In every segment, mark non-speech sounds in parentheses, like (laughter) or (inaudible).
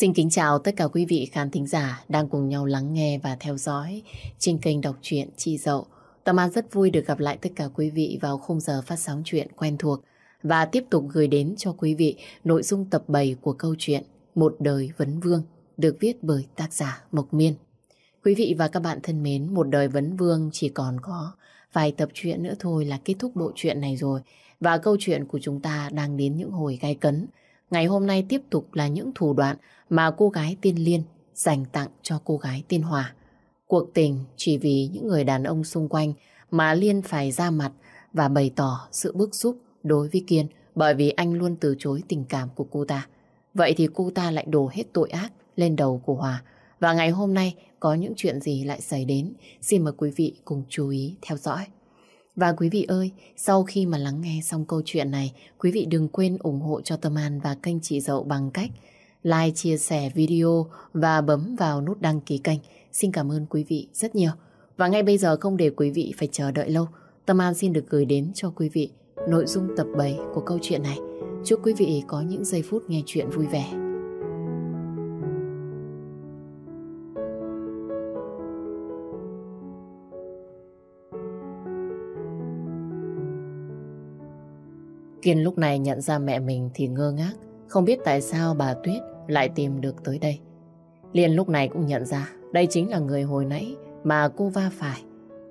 Xin kính chào tất cả quý vị khán thính giả đang cùng nhau lắng nghe và theo dõi trên kênh đọc truyện chi Dậu. Tâm An rất vui được gặp lại tất cả quý vị vào khung giờ phát sóng chuyện quen thuộc và tiếp tục gửi đến cho quý vị nội dung tập 7 của câu chuyện Một đời vấn vương được viết bởi tác giả Mộc Miên. Quý vị và các bạn thân mến, Một đời vấn vương chỉ còn có vài tập truyện nữa thôi là kết thúc bộ truyện này rồi và câu chuyện của chúng ta đang đến những hồi gai cấn. Ngày hôm nay tiếp tục là những thủ đoạn mà cô gái tiên Liên dành tặng cho cô gái tiên Hòa. Cuộc tình chỉ vì những người đàn ông xung quanh mà Liên phải ra mặt và bày tỏ sự bức xúc đối với Kiên bởi vì anh luôn từ chối tình cảm của cô ta. Vậy thì cô ta lại đổ hết tội ác lên đầu của Hòa. Và ngày hôm nay có những chuyện gì lại xảy đến? Xin mời quý vị cùng chú ý theo dõi. Và quý vị ơi, sau khi mà lắng nghe xong câu chuyện này, quý vị đừng quên ủng hộ cho Tâm An và kênh Chị Dậu bằng cách like, chia sẻ video và bấm vào nút đăng ký kênh. Xin cảm ơn quý vị rất nhiều. Và ngay bây giờ không để quý vị phải chờ đợi lâu, Tâm An xin được gửi đến cho quý vị nội dung tập 7 của câu chuyện này. Chúc quý vị có những giây phút nghe chuyện vui vẻ. Kiên lúc này nhận ra mẹ mình thì ngơ ngác, không biết tại sao bà Tuyết lại tìm được tới đây. Liên lúc này cũng nhận ra đây chính là người hồi nãy mà cô va phải.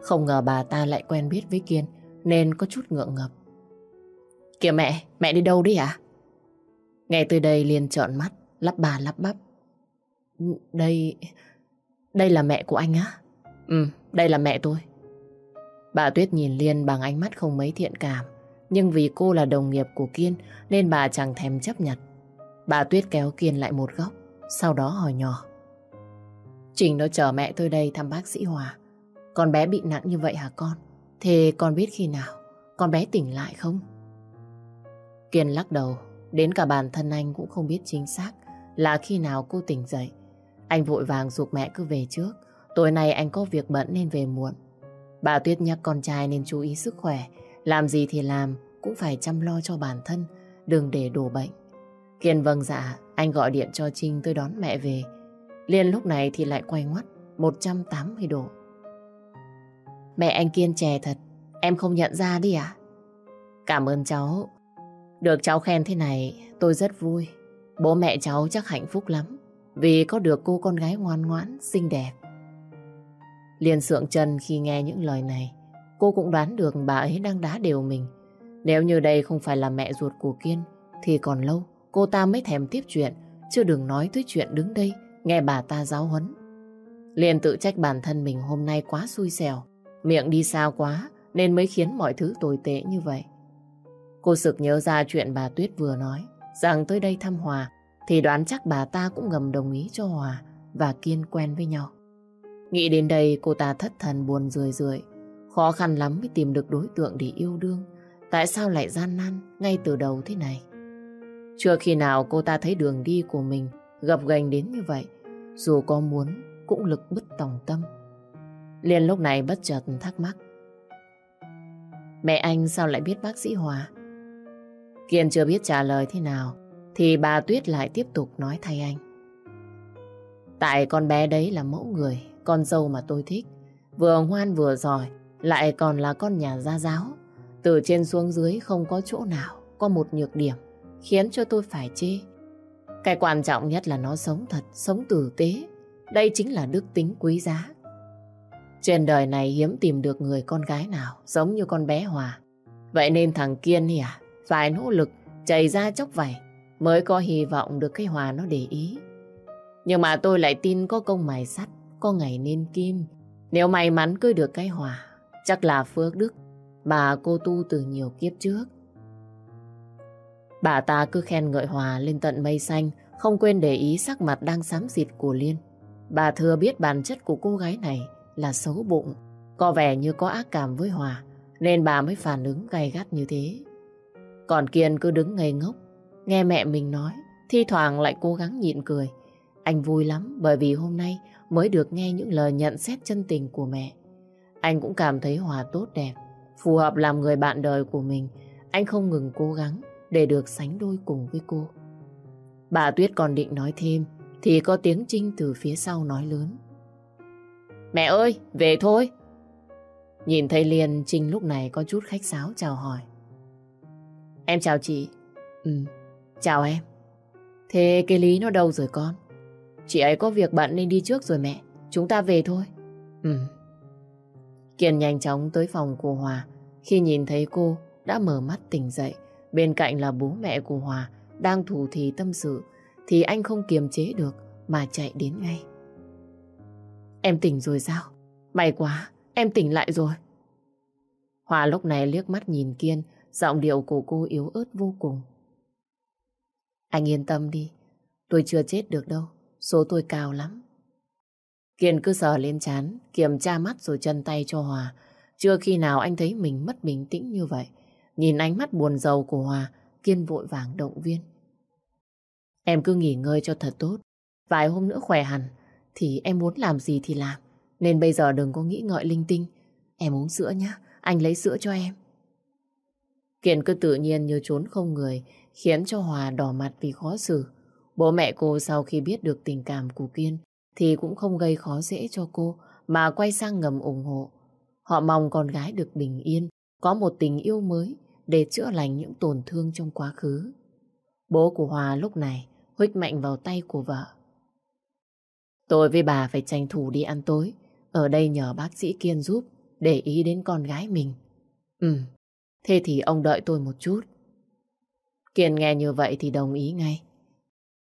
Không ngờ bà ta lại quen biết với Kiên nên có chút ngượng ngập. Kìa mẹ, mẹ đi đâu đi à? Nghe từ đây Liên trợn mắt, lắp bà lắp bắp. Đây... đây là mẹ của anh á? Ừ, đây là mẹ tôi. Bà Tuyết nhìn Liên bằng ánh mắt không mấy thiện cảm. Nhưng vì cô là đồng nghiệp của Kiên nên bà chẳng thèm chấp nhận. Bà Tuyết kéo Kiên lại một góc, sau đó hỏi nhỏ. Trình nó chờ mẹ tôi đây thăm bác sĩ Hòa. Con bé bị nặng như vậy hả con? Thế con biết khi nào con bé tỉnh lại không? Kiên lắc đầu, đến cả bản thân anh cũng không biết chính xác là khi nào cô tỉnh dậy. Anh vội vàng dục mẹ cứ về trước, tối nay anh có việc bận nên về muộn. Bà Tuyết nhắc con trai nên chú ý sức khỏe, làm gì thì làm cũng phải chăm lo cho bản thân, đừng để đổ bệnh. Kiên vâng dạ, anh gọi điện cho Trinh tôi đón mẹ về. Liên lúc này thì lại quay ngoắt 180 độ. Mẹ anh Kiên trẻ thật, em không nhận ra đi à? Cảm ơn cháu. Được cháu khen thế này, tôi rất vui. Bố mẹ cháu chắc hạnh phúc lắm, vì có được cô con gái ngoan ngoãn, xinh đẹp. Liên sượng chân khi nghe những lời này, cô cũng đoán được bà ấy đang đá đều mình. Nếu như đây không phải là mẹ ruột của Kiên, thì còn lâu cô ta mới thèm tiếp chuyện, chưa đừng nói tới chuyện đứng đây, nghe bà ta giáo huấn. Liền tự trách bản thân mình hôm nay quá xui xẻo, miệng đi xa quá nên mới khiến mọi thứ tồi tệ như vậy. Cô sực nhớ ra chuyện bà Tuyết vừa nói, rằng tới đây thăm Hòa, thì đoán chắc bà ta cũng ngầm đồng ý cho Hòa và Kiên quen với nhau. Nghĩ đến đây cô ta thất thần buồn rười rượi, khó khăn lắm mới tìm được đối tượng để yêu đương. Tại sao lại gian nan ngay từ đầu thế này? Chưa khi nào cô ta thấy đường đi của mình gập ghềnh đến như vậy, dù có muốn cũng lực bất tòng tâm. Liên lúc này bất chợt thắc mắc. Mẹ anh sao lại biết bác sĩ Hòa? Kiên chưa biết trả lời thế nào, thì bà Tuyết lại tiếp tục nói thay anh. Tại con bé đấy là mẫu người, con dâu mà tôi thích. Vừa ngoan vừa giỏi, lại còn là con nhà gia giáo. Từ trên xuống dưới không có chỗ nào có một nhược điểm khiến cho tôi phải chê. Cái quan trọng nhất là nó sống thật, sống tử tế. Đây chính là đức tính quý giá. Trên đời này hiếm tìm được người con gái nào giống như con bé Hòa. Vậy nên thằng Kiên hả à, phải nỗ lực chảy ra chốc vảy mới có hy vọng được cái Hòa nó để ý. Nhưng mà tôi lại tin có công mài sắt, có ngày nên kim. Nếu may mắn cưới được cái Hòa, chắc là phước đức bà cô tu từ nhiều kiếp trước. Bà ta cứ khen ngợi Hòa lên tận mây xanh, không quên để ý sắc mặt đang xám xịt của Liên. Bà thừa biết bản chất của cô gái này là xấu bụng, có vẻ như có ác cảm với Hòa, nên bà mới phản ứng gay gắt như thế. Còn Kiên cứ đứng ngây ngốc, nghe mẹ mình nói, thi thoảng lại cố gắng nhịn cười. Anh vui lắm bởi vì hôm nay mới được nghe những lời nhận xét chân tình của mẹ. Anh cũng cảm thấy Hòa tốt đẹp, phù hợp làm người bạn đời của mình. Anh không ngừng cố gắng để được sánh đôi cùng với cô. Bà Tuyết còn định nói thêm, thì có tiếng Trinh từ phía sau nói lớn. Mẹ ơi, về thôi. Nhìn thấy Liên, Trinh lúc này có chút khách sáo chào hỏi. Em chào chị. Ừ, chào em. Thế cái Lý nó đâu rồi con? Chị ấy có việc bận nên đi trước rồi mẹ. Chúng ta về thôi. Ừ. Kiên nhanh chóng tới phòng của Hòa. Khi nhìn thấy cô đã mở mắt tỉnh dậy. Bên cạnh là bố mẹ của Hòa đang thủ thì tâm sự. Thì anh không kiềm chế được mà chạy đến ngay. Em tỉnh rồi sao? May quá, em tỉnh lại rồi. Hòa lúc này liếc mắt nhìn Kiên, giọng điệu của cô yếu ớt vô cùng. Anh yên tâm đi, tôi chưa chết được đâu, số tôi cao lắm. Kiên cứ sờ lên chán, kiểm tra mắt rồi chân tay cho Hòa. Chưa khi nào anh thấy mình mất bình tĩnh như vậy. Nhìn ánh mắt buồn rầu của Hòa, Kiên vội vàng động viên. Em cứ nghỉ ngơi cho thật tốt. Vài hôm nữa khỏe hẳn, thì em muốn làm gì thì làm. Nên bây giờ đừng có nghĩ ngợi linh tinh. Em uống sữa nhá, anh lấy sữa cho em. Kiên cứ tự nhiên như trốn không người, khiến cho Hòa đỏ mặt vì khó xử. Bố mẹ cô sau khi biết được tình cảm của Kiên thì cũng không gây khó dễ cho cô mà quay sang ngầm ủng hộ. Họ mong con gái được bình yên, có một tình yêu mới để chữa lành những tổn thương trong quá khứ. Bố của Hòa lúc này huých mạnh vào tay của vợ. Tôi với bà phải tranh thủ đi ăn tối, ở đây nhờ bác sĩ Kiên giúp, để ý đến con gái mình. Ừ, thế thì ông đợi tôi một chút. Kiên nghe như vậy thì đồng ý ngay.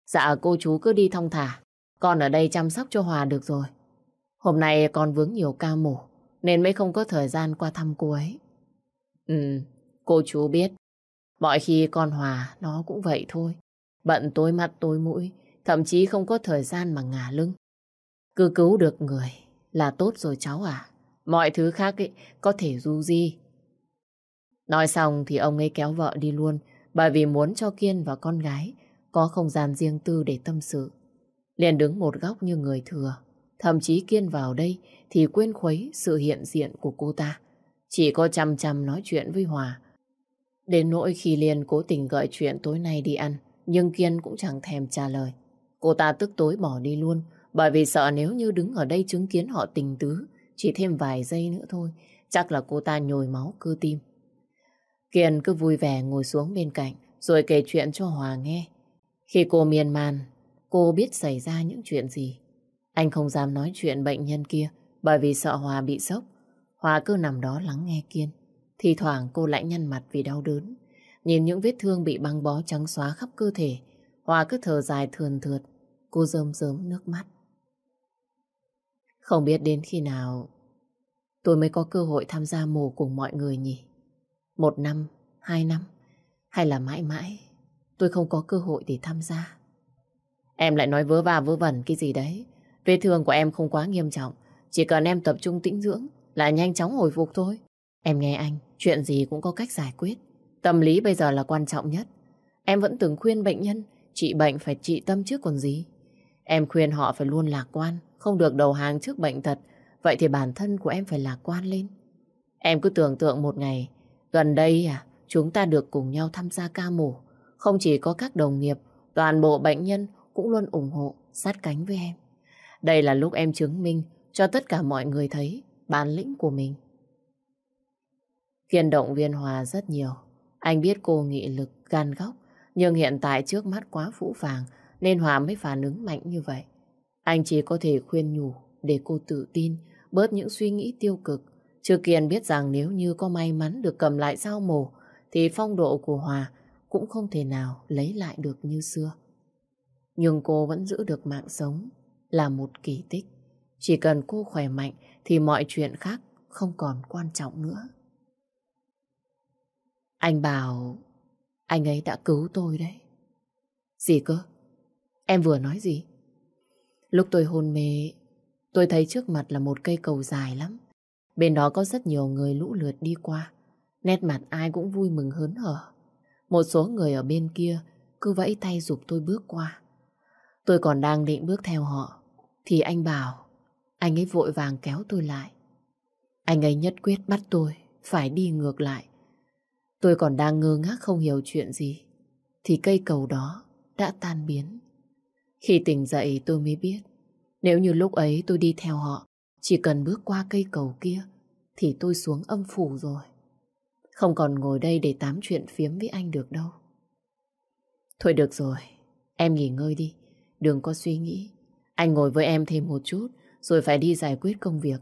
Dạ cô chú cứ đi thong thả, con ở đây chăm sóc cho Hòa được rồi. Hôm nay con vướng nhiều ca mổ, nên mới không có thời gian qua thăm cô ấy. Ừ, cô chú biết. Mọi khi con Hòa nó cũng vậy thôi. Bận tối mặt tối mũi, thậm chí không có thời gian mà ngả lưng. Cứ cứu được người là tốt rồi cháu à. Mọi thứ khác ấy có thể du di. Nói xong thì ông ấy kéo vợ đi luôn bởi vì muốn cho Kiên và con gái có không gian riêng tư để tâm sự. Liền đứng một góc như người thừa. Thậm chí Kiên vào đây thì quên khuấy sự hiện diện của cô ta. Chỉ có chăm chăm nói chuyện với Hòa. Đến nỗi khi Liên cố tình gợi chuyện tối nay đi ăn, nhưng Kiên cũng chẳng thèm trả lời. Cô ta tức tối bỏ đi luôn, bởi vì sợ nếu như đứng ở đây chứng kiến họ tình tứ, chỉ thêm vài giây nữa thôi, chắc là cô ta nhồi máu cơ tim. Kiên cứ vui vẻ ngồi xuống bên cạnh, rồi kể chuyện cho Hòa nghe. Khi cô miên man, cô biết xảy ra những chuyện gì. Anh không dám nói chuyện bệnh nhân kia, bởi vì sợ Hòa bị sốc. Hòa cứ nằm đó lắng nghe Kiên. Thì thoảng cô lại nhăn mặt vì đau đớn. Nhìn những vết thương bị băng bó trắng xóa khắp cơ thể, Hòa cứ thở dài thườn thượt. Cô rơm rớm nước mắt. Không biết đến khi nào tôi mới có cơ hội tham gia mổ cùng mọi người nhỉ? Một năm, hai năm, hay là mãi mãi tôi không có cơ hội để tham gia? Em lại nói vớ va vớ vẩn cái gì đấy. Vết thương của em không quá nghiêm trọng. Chỉ cần em tập trung tĩnh dưỡng là nhanh chóng hồi phục thôi. Em nghe anh, chuyện gì cũng có cách giải quyết. Tâm lý bây giờ là quan trọng nhất. Em vẫn từng khuyên bệnh nhân trị bệnh phải trị tâm trước còn gì. Em khuyên họ phải luôn lạc quan, không được đầu hàng trước bệnh tật. Vậy thì bản thân của em phải lạc quan lên. Em cứ tưởng tượng một ngày, gần đây à, chúng ta được cùng nhau tham gia ca mổ. Không chỉ có các đồng nghiệp, toàn bộ bệnh nhân cũng luôn ủng hộ, sát cánh với em. Đây là lúc em chứng minh cho tất cả mọi người thấy bản lĩnh của mình. Kiên động viên Hòa rất nhiều. Anh biết cô nghị lực, gan góc, nhưng hiện tại trước mắt quá phũ phàng nên Hòa mới phản ứng mạnh như vậy. Anh chỉ có thể khuyên nhủ để cô tự tin, bớt những suy nghĩ tiêu cực. Chứ Kiên biết rằng nếu như có may mắn được cầm lại dao mổ, thì phong độ của Hòa cũng không thể nào lấy lại được như xưa. Nhưng cô vẫn giữ được mạng sống là một kỳ tích. Chỉ cần cô khỏe mạnh thì mọi chuyện khác không còn quan trọng nữa. Anh bảo anh ấy đã cứu tôi đấy. Gì cơ? Em vừa nói gì? Lúc tôi hôn mê, tôi thấy trước mặt là một cây cầu dài lắm. Bên đó có rất nhiều người lũ lượt đi qua. Nét mặt ai cũng vui mừng hớn hở. Một số người ở bên kia cứ vẫy tay giúp tôi bước qua. Tôi còn đang định bước theo họ, thì anh bảo, anh ấy vội vàng kéo tôi lại. Anh ấy nhất quyết bắt tôi phải đi ngược lại. Tôi còn đang ngơ ngác không hiểu chuyện gì, thì cây cầu đó đã tan biến. Khi tỉnh dậy tôi mới biết, nếu như lúc ấy tôi đi theo họ, chỉ cần bước qua cây cầu kia, thì tôi xuống âm phủ rồi. Không còn ngồi đây để tám chuyện phiếm với anh được đâu. Thôi được rồi, em nghỉ ngơi đi, đừng có suy nghĩ. Anh ngồi với em thêm một chút, rồi phải đi giải quyết công việc.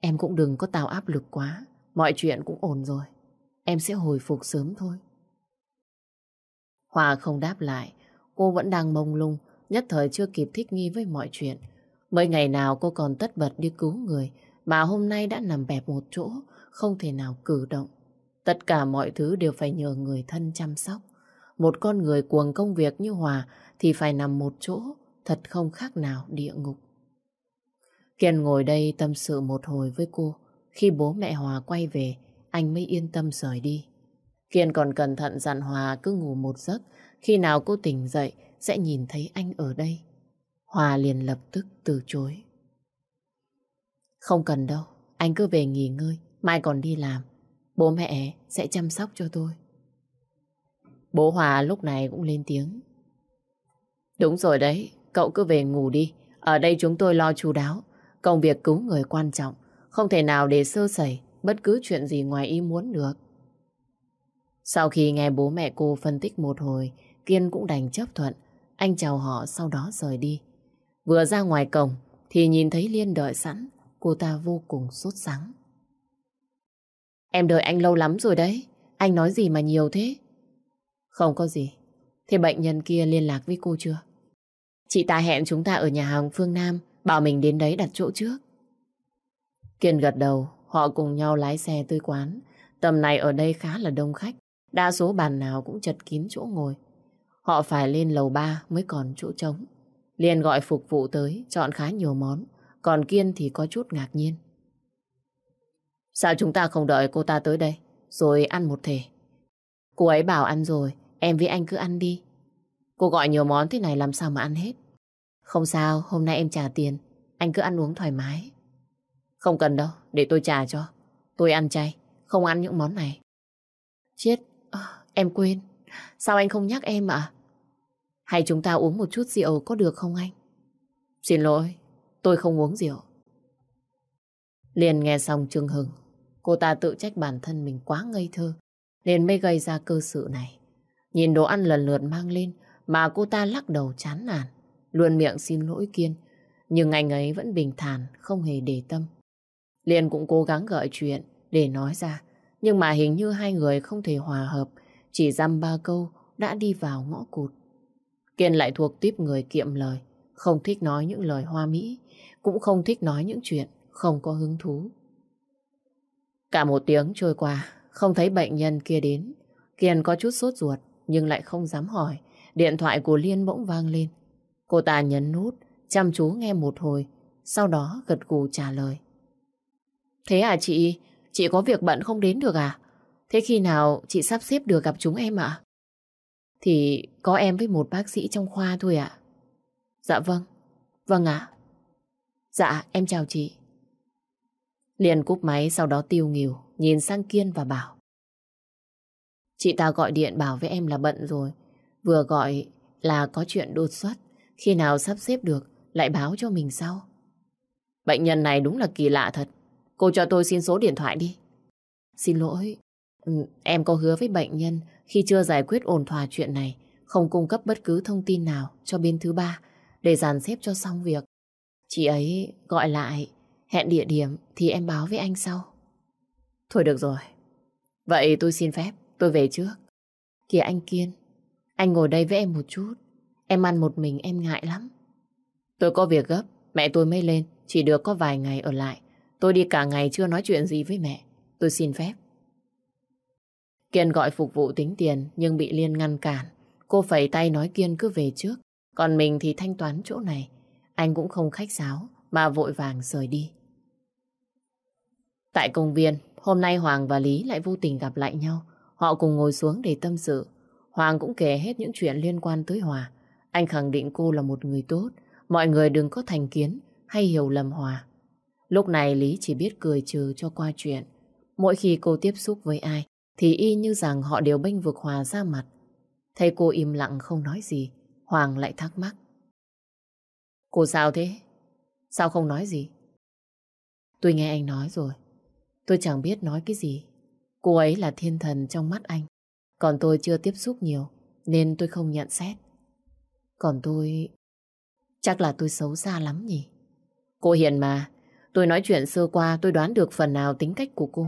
Em cũng đừng có tạo áp lực quá, mọi chuyện cũng ổn rồi. Em sẽ hồi phục sớm thôi. Hòa không đáp lại, cô vẫn đang mông lung, nhất thời chưa kịp thích nghi với mọi chuyện. Mấy ngày nào cô còn tất bật đi cứu người, mà hôm nay đã nằm bẹp một chỗ, không thể nào cử động. Tất cả mọi thứ đều phải nhờ người thân chăm sóc. Một con người cuồng công việc như Hòa thì phải nằm một chỗ, thật không khác nào địa ngục. Kiên ngồi đây tâm sự một hồi với cô. Khi bố mẹ Hòa quay về, anh mới yên tâm rời đi. Kiên còn cẩn thận dặn Hòa cứ ngủ một giấc. Khi nào cô tỉnh dậy sẽ nhìn thấy anh ở đây. Hòa liền lập tức từ chối. Không cần đâu, anh cứ về nghỉ ngơi, mai còn đi làm. Bố mẹ sẽ chăm sóc cho tôi. Bố Hòa lúc này cũng lên tiếng. Đúng rồi đấy, cậu cứ về ngủ đi. Ở đây chúng tôi lo chú đáo. Công việc cứu người quan trọng, không thể nào để sơ sẩy bất cứ chuyện gì ngoài ý muốn được. Sau khi nghe bố mẹ cô phân tích một hồi, Kiên cũng đành chấp thuận. Anh chào họ sau đó rời đi. Vừa ra ngoài cổng thì nhìn thấy Liên đợi sẵn. Cô ta vô cùng sốt sắng. Em đợi anh lâu lắm rồi đấy. Anh nói gì mà nhiều thế? Không có gì. Thế bệnh nhân kia liên lạc với cô chưa? Chị ta hẹn chúng ta ở nhà hàng Phương Nam, bảo mình đến đấy đặt chỗ trước. Kiên gật đầu, họ cùng nhau lái xe tới quán. Tầm này ở đây khá là đông khách, đa số bàn nào cũng chật kín chỗ ngồi. Họ phải lên lầu 3 mới còn chỗ trống. Liên gọi phục vụ tới, chọn khá nhiều món, còn Kiên thì có chút ngạc nhiên. Sao chúng ta không đợi cô ta tới đây, rồi ăn một thể? Cô ấy bảo ăn rồi, em với anh cứ ăn đi. Cô gọi nhiều món thế này làm sao mà ăn hết? Không sao, hôm nay em trả tiền, anh cứ ăn uống thoải mái. Không cần đâu, để tôi trả cho. Tôi ăn chay, không ăn những món này. Chết, à, em quên. Sao anh không nhắc em ạ? Hay chúng ta uống một chút rượu có được không anh? Xin lỗi, tôi không uống rượu. Liền nghe xong Trương Hưng, cô ta tự trách bản thân mình quá ngây thơ, nên mới gây ra cơ sự này. Nhìn đồ ăn lần lượt mang lên, mà cô ta lắc đầu chán nản, luôn miệng xin lỗi Kiên. Nhưng anh ấy vẫn bình thản, không hề để tâm. Liên cũng cố gắng gợi chuyện để nói ra, nhưng mà hình như hai người không thể hòa hợp, chỉ dăm ba câu đã đi vào ngõ cụt. Kiên lại thuộc tiếp người kiệm lời, không thích nói những lời hoa mỹ, cũng không thích nói những chuyện không có hứng thú. Cả một tiếng trôi qua, không thấy bệnh nhân kia đến. Kiên có chút sốt ruột, nhưng lại không dám hỏi. Điện thoại của Liên bỗng vang lên. Cô ta nhấn nút, chăm chú nghe một hồi, sau đó gật gù trả lời. Thế à chị, chị có việc bận không đến được à? Thế khi nào chị sắp xếp được gặp chúng em ạ? Thì có em với một bác sĩ trong khoa thôi ạ. Dạ vâng, vâng ạ. Dạ, em chào chị. Liền cúp máy sau đó tiêu nghỉu, nhìn sang Kiên và bảo. Chị ta gọi điện bảo với em là bận rồi. Vừa gọi là có chuyện đột xuất. Khi nào sắp xếp được, lại báo cho mình sau. Bệnh nhân này đúng là kỳ lạ thật. Cô cho tôi xin số điện thoại đi. Xin lỗi, ừ, em có hứa với bệnh nhân khi chưa giải quyết ổn thỏa chuyện này, không cung cấp bất cứ thông tin nào cho bên thứ ba để dàn xếp cho xong việc. Chị ấy gọi lại, hẹn địa điểm thì em báo với anh sau. Thôi được rồi. Vậy tôi xin phép, tôi về trước. Kìa anh Kiên, anh ngồi đây với em một chút. Em ăn một mình em ngại lắm. Tôi có việc gấp, mẹ tôi mới lên, chỉ được có vài ngày ở lại. Tôi đi cả ngày chưa nói chuyện gì với mẹ. Tôi xin phép. Kiên gọi phục vụ tính tiền nhưng bị Liên ngăn cản. Cô phẩy tay nói Kiên cứ về trước. Còn mình thì thanh toán chỗ này. Anh cũng không khách sáo mà vội vàng rời đi. Tại công viên, hôm nay Hoàng và Lý lại vô tình gặp lại nhau. Họ cùng ngồi xuống để tâm sự. Hoàng cũng kể hết những chuyện liên quan tới Hòa. Anh khẳng định cô là một người tốt. Mọi người đừng có thành kiến hay hiểu lầm Hòa. Lúc này Lý chỉ biết cười trừ cho qua chuyện. Mỗi khi cô tiếp xúc với ai, thì y như rằng họ đều bênh vực Hòa ra mặt. Thấy cô im lặng không nói gì, Hoàng lại thắc mắc. Cô sao thế? Sao không nói gì? Tôi nghe anh nói rồi. Tôi chẳng biết nói cái gì. Cô ấy là thiên thần trong mắt anh. Còn tôi chưa tiếp xúc nhiều, nên tôi không nhận xét. Còn tôi... Chắc là tôi xấu xa lắm nhỉ? Cô Hiền mà, tôi nói chuyện sơ qua tôi đoán được phần nào tính cách của cô.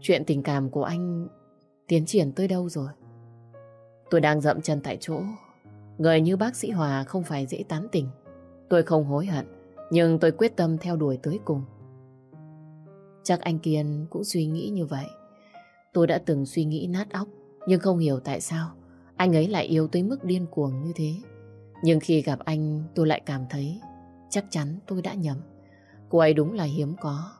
Chuyện tình cảm của anh tiến triển tới đâu rồi? Tôi đang dậm chân tại chỗ. Người như bác sĩ Hòa không phải dễ tán tình. Tôi không hối hận, nhưng tôi quyết tâm theo đuổi tới cùng. Chắc anh Kiên cũng suy nghĩ như vậy. Tôi đã từng suy nghĩ nát óc, nhưng không hiểu tại sao anh ấy lại yêu tới mức điên cuồng như thế. Nhưng khi gặp anh tôi lại cảm thấy chắc chắn tôi đã nhầm. Cô ấy đúng là hiếm có.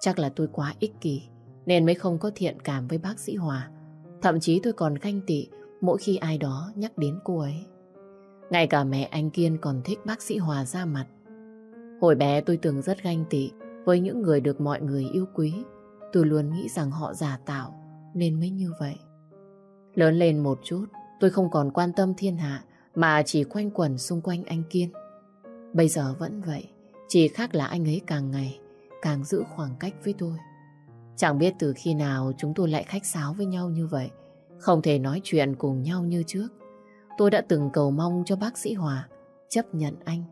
Chắc là tôi quá ích kỷ nên mới không có thiện cảm với bác sĩ Hòa. Thậm chí tôi còn ganh tị mỗi khi ai đó nhắc đến cô ấy. Ngay cả mẹ anh Kiên còn thích bác sĩ Hòa ra mặt. Hồi bé tôi từng rất ganh tị với những người được mọi người yêu quý. Tôi luôn nghĩ rằng họ giả tạo nên mới như vậy. Lớn lên một chút, tôi không còn quan tâm thiên hạ mà chỉ quanh quẩn xung quanh anh Kiên. Bây giờ vẫn vậy, chỉ khác là anh ấy càng ngày càng giữ khoảng cách với tôi. Chẳng biết từ khi nào chúng tôi lại khách sáo với nhau như vậy, không thể nói chuyện cùng nhau như trước. Tôi đã từng cầu mong cho bác sĩ Hòa chấp nhận anh.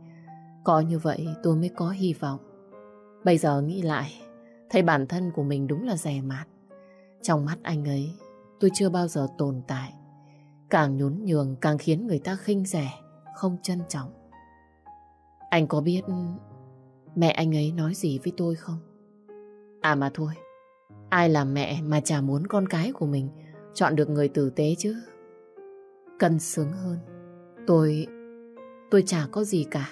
Có như vậy tôi mới có hy vọng. Bây giờ nghĩ lại, thấy bản thân của mình đúng là rẻ mạt. Trong mắt anh ấy, tôi chưa bao giờ tồn tại. Càng nhún nhường càng khiến người ta khinh rẻ, không trân trọng. Anh có biết mẹ anh ấy nói gì với tôi không? À mà thôi, ai là mẹ mà chả muốn con cái của mình chọn được người tử tế chứ? cần sướng hơn. Tôi... tôi chả có gì cả.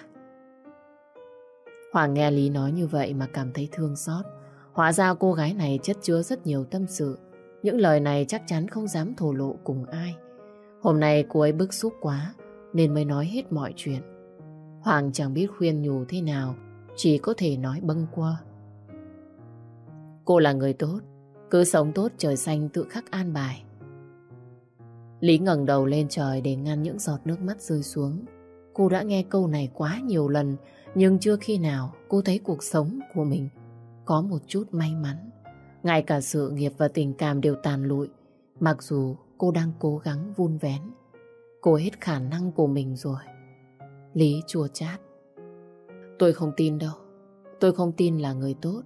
Hoàng nghe Lý nói như vậy mà cảm thấy thương xót. Hóa ra cô gái này chất chứa rất nhiều tâm sự. Những lời này chắc chắn không dám thổ lộ cùng ai. Hôm nay cô ấy bức xúc quá nên mới nói hết mọi chuyện. Hoàng chẳng biết khuyên nhủ thế nào, chỉ có thể nói bâng qua. Cô là người tốt, cứ sống tốt trời xanh tự khắc an bài. Lý ngẩng đầu lên trời để ngăn những giọt nước mắt rơi xuống. Cô đã nghe câu này quá nhiều lần, nhưng chưa khi nào cô thấy cuộc sống của mình có một chút may mắn. Ngay cả sự nghiệp và tình cảm đều tàn lụi, mặc dù cô đang cố gắng vun vén. Cô hết khả năng của mình rồi. Lý chua chát. Tôi không tin đâu. Tôi không tin là người tốt.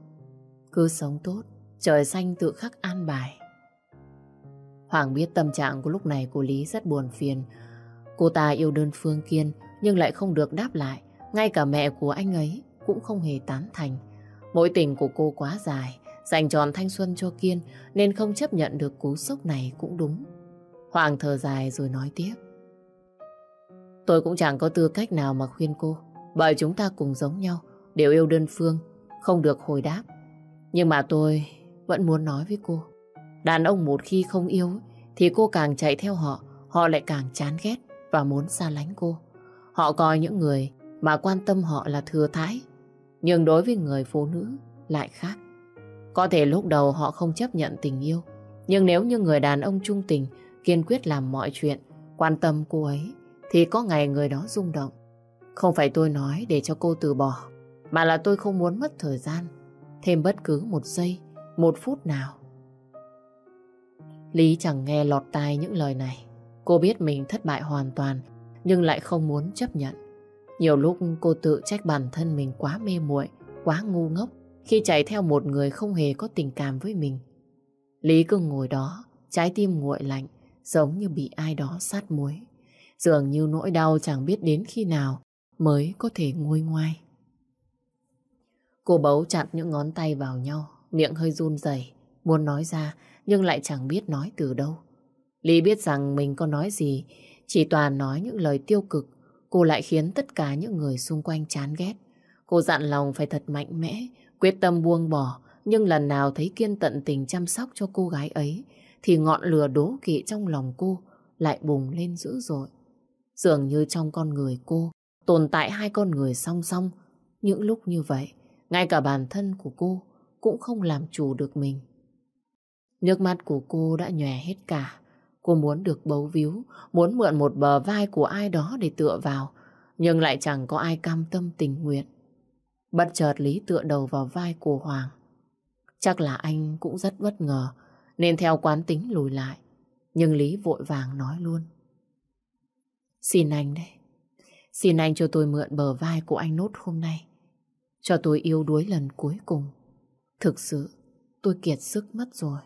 Cứ sống tốt, trời xanh tự khắc an bài. Hoàng biết tâm trạng của lúc này của Lý rất buồn phiền. Cô ta yêu đơn Phương Kiên nhưng lại không được đáp lại. Ngay cả mẹ của anh ấy cũng không hề tán thành. Mối tình của cô quá dài, dành tròn thanh xuân cho Kiên nên không chấp nhận được cú sốc này cũng đúng. Hoàng thở dài rồi nói tiếp. Tôi cũng chẳng có tư cách nào mà khuyên cô, bởi chúng ta cùng giống nhau, đều yêu đơn phương, không được hồi đáp. Nhưng mà tôi vẫn muốn nói với cô. Đàn ông một khi không yêu thì cô càng chạy theo họ, họ lại càng chán ghét và muốn xa lánh cô. Họ coi những người mà quan tâm họ là thừa thái. Nhưng đối với người phụ nữ lại khác. Có thể lúc đầu họ không chấp nhận tình yêu. Nhưng nếu như người đàn ông trung tình kiên quyết làm mọi chuyện, quan tâm cô ấy, thì có ngày người đó rung động. Không phải tôi nói để cho cô từ bỏ, mà là tôi không muốn mất thời gian, thêm bất cứ một giây, một phút nào Lý chẳng nghe lọt tai những lời này. Cô biết mình thất bại hoàn toàn, nhưng lại không muốn chấp nhận. Nhiều lúc cô tự trách bản thân mình quá mê muội, quá ngu ngốc khi chạy theo một người không hề có tình cảm với mình. Lý cứ ngồi đó, trái tim nguội lạnh, giống như bị ai đó sát muối. Dường như nỗi đau chẳng biết đến khi nào mới có thể nguôi ngoai. Cô bấu chặt những ngón tay vào nhau, miệng hơi run rẩy, muốn nói ra nhưng lại chẳng biết nói từ đâu. Lý biết rằng mình có nói gì, chỉ toàn nói những lời tiêu cực, cô lại khiến tất cả những người xung quanh chán ghét. Cô dặn lòng phải thật mạnh mẽ, quyết tâm buông bỏ, nhưng lần nào thấy Kiên tận tình chăm sóc cho cô gái ấy, thì ngọn lửa đố kỵ trong lòng cô lại bùng lên dữ dội. Dường như trong con người cô tồn tại hai con người song song. Những lúc như vậy, ngay cả bản thân của cô cũng không làm chủ được mình. Nước mắt của cô đã nhòe hết cả. Cô muốn được bấu víu, muốn mượn một bờ vai của ai đó để tựa vào. nhưng lại chẳng có ai cam tâm tình nguyện. Bất chợt Lý tựa đầu vào vai của Hoàng. Chắc là anh cũng rất bất ngờ, nên theo quán tính lùi lại. Nhưng Lý vội vàng nói luôn. Xin anh đấy. Xin anh cho tôi mượn bờ vai của anh nốt hôm nay. Cho tôi yêu đuối lần cuối cùng. Thực sự, tôi kiệt sức mất rồi.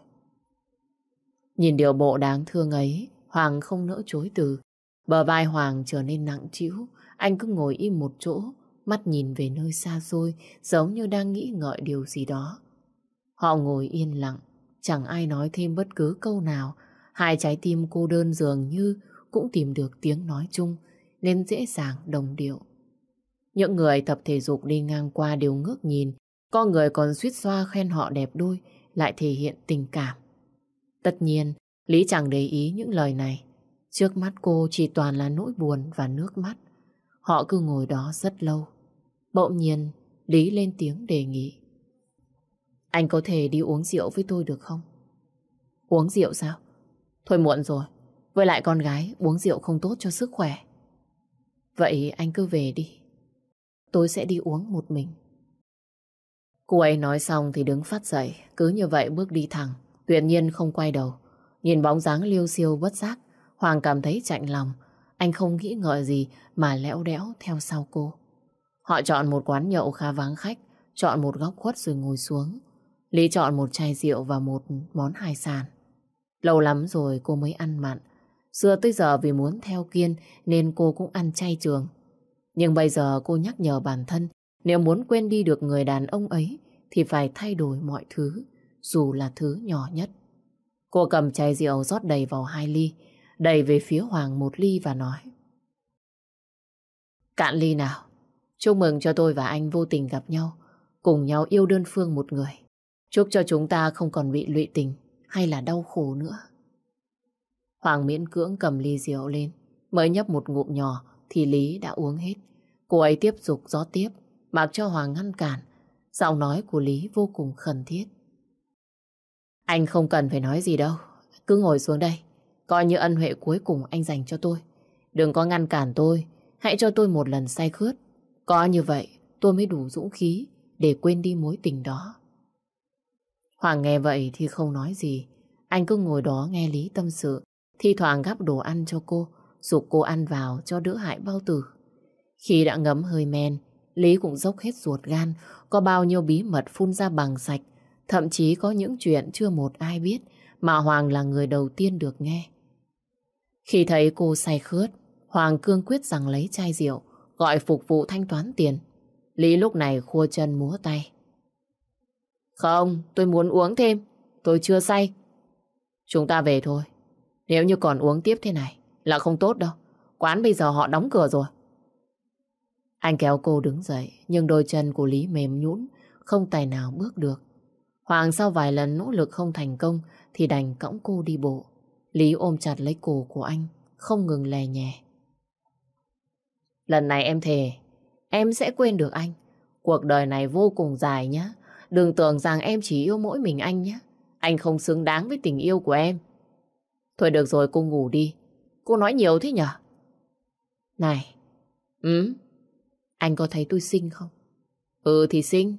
Nhìn điều bộ đáng thương ấy, Hoàng không nỡ chối từ. Bờ vai Hoàng trở nên nặng trĩu, anh cứ ngồi im một chỗ, mắt nhìn về nơi xa xôi, giống như đang nghĩ ngợi điều gì đó. Họ ngồi yên lặng, chẳng ai nói thêm bất cứ câu nào. Hai trái tim cô đơn dường như cũng tìm được tiếng nói chung, nên dễ dàng đồng điệu. Những người tập thể dục đi ngang qua đều ngước nhìn, có người còn suýt xoa khen họ đẹp đôi, lại thể hiện tình cảm. Tất nhiên, Lý chẳng để ý những lời này. Trước mắt cô chỉ toàn là nỗi buồn và nước mắt. Họ cứ ngồi đó rất lâu. Bỗng nhiên, Lý lên tiếng đề nghị. Anh có thể đi uống rượu với tôi được không? Uống rượu sao? Thôi muộn rồi. Với lại con gái, uống rượu không tốt cho sức khỏe. Vậy anh cứ về đi. Tôi sẽ đi uống một mình. Cô ấy nói xong thì đứng phát dậy, cứ như vậy bước đi thẳng, tuyệt nhiên không quay đầu. Nhìn bóng dáng liêu siêu bất giác, Hoàng cảm thấy chạnh lòng. Anh không nghĩ ngợi gì mà lẽo đẽo theo sau cô. Họ chọn một quán nhậu khá vắng khách, chọn một góc khuất rồi ngồi xuống. Lý chọn một chai rượu và một món hải sản. Lâu lắm rồi cô mới ăn mặn. Xưa tới giờ vì muốn theo Kiên nên cô cũng ăn chay trường. Nhưng bây giờ cô nhắc nhở bản thân nếu muốn quên đi được người đàn ông ấy thì phải thay đổi mọi thứ, dù là thứ nhỏ nhất. Cô cầm chai rượu rót đầy vào hai ly, đầy về phía Hoàng một ly và nói. Cạn ly nào. Chúc mừng cho tôi và anh vô tình gặp nhau, cùng nhau yêu đơn phương một người. Chúc cho chúng ta không còn bị lụy tình hay là đau khổ nữa. Hoàng miễn cưỡng cầm ly rượu lên, mới nhấp một ngụm nhỏ thì Lý đã uống hết. Cô ấy tiếp tục rót tiếp, mặc cho Hoàng ngăn cản. Giọng nói của Lý vô cùng khẩn thiết. Anh không cần phải nói gì đâu, cứ ngồi xuống đây. Coi như ân huệ cuối cùng anh dành cho tôi. Đừng có ngăn cản tôi, hãy cho tôi một lần say khướt. Có như vậy, tôi mới đủ dũng khí để quên đi mối tình đó. Hoàng nghe vậy thì không nói gì. Anh cứ ngồi đó nghe Lý tâm sự, thi thoảng gắp đồ ăn cho cô, dục cô ăn vào cho đỡ hại bao tử. Khi đã ngấm hơi men, Lý cũng dốc hết ruột gan, có bao nhiêu bí mật phun ra bằng sạch, thậm chí có những chuyện chưa một ai biết mà Hoàng là người đầu tiên được nghe. Khi thấy cô say khướt, Hoàng cương quyết rằng lấy chai rượu, gọi phục vụ thanh toán tiền. Lý lúc này khua chân múa tay. Không, tôi muốn uống thêm, tôi chưa say. Chúng ta về thôi. Nếu như còn uống tiếp thế này là không tốt đâu. Quán bây giờ họ đóng cửa rồi. Anh kéo cô đứng dậy, nhưng đôi chân của Lý mềm nhũn, không tài nào bước được. Hoàng sau vài lần nỗ lực không thành công thì đành cõng cô đi bộ. Lý ôm chặt lấy cổ của anh, không ngừng lè nhẹ. Lần này em thề, em sẽ quên được anh. Cuộc đời này vô cùng dài nhá. Đừng tưởng rằng em chỉ yêu mỗi mình anh nhé. Anh không xứng đáng với tình yêu của em. Thôi được rồi cô ngủ đi. Cô nói nhiều thế nhở? Này, ừ, anh có thấy tôi xinh không? Ừ thì xinh.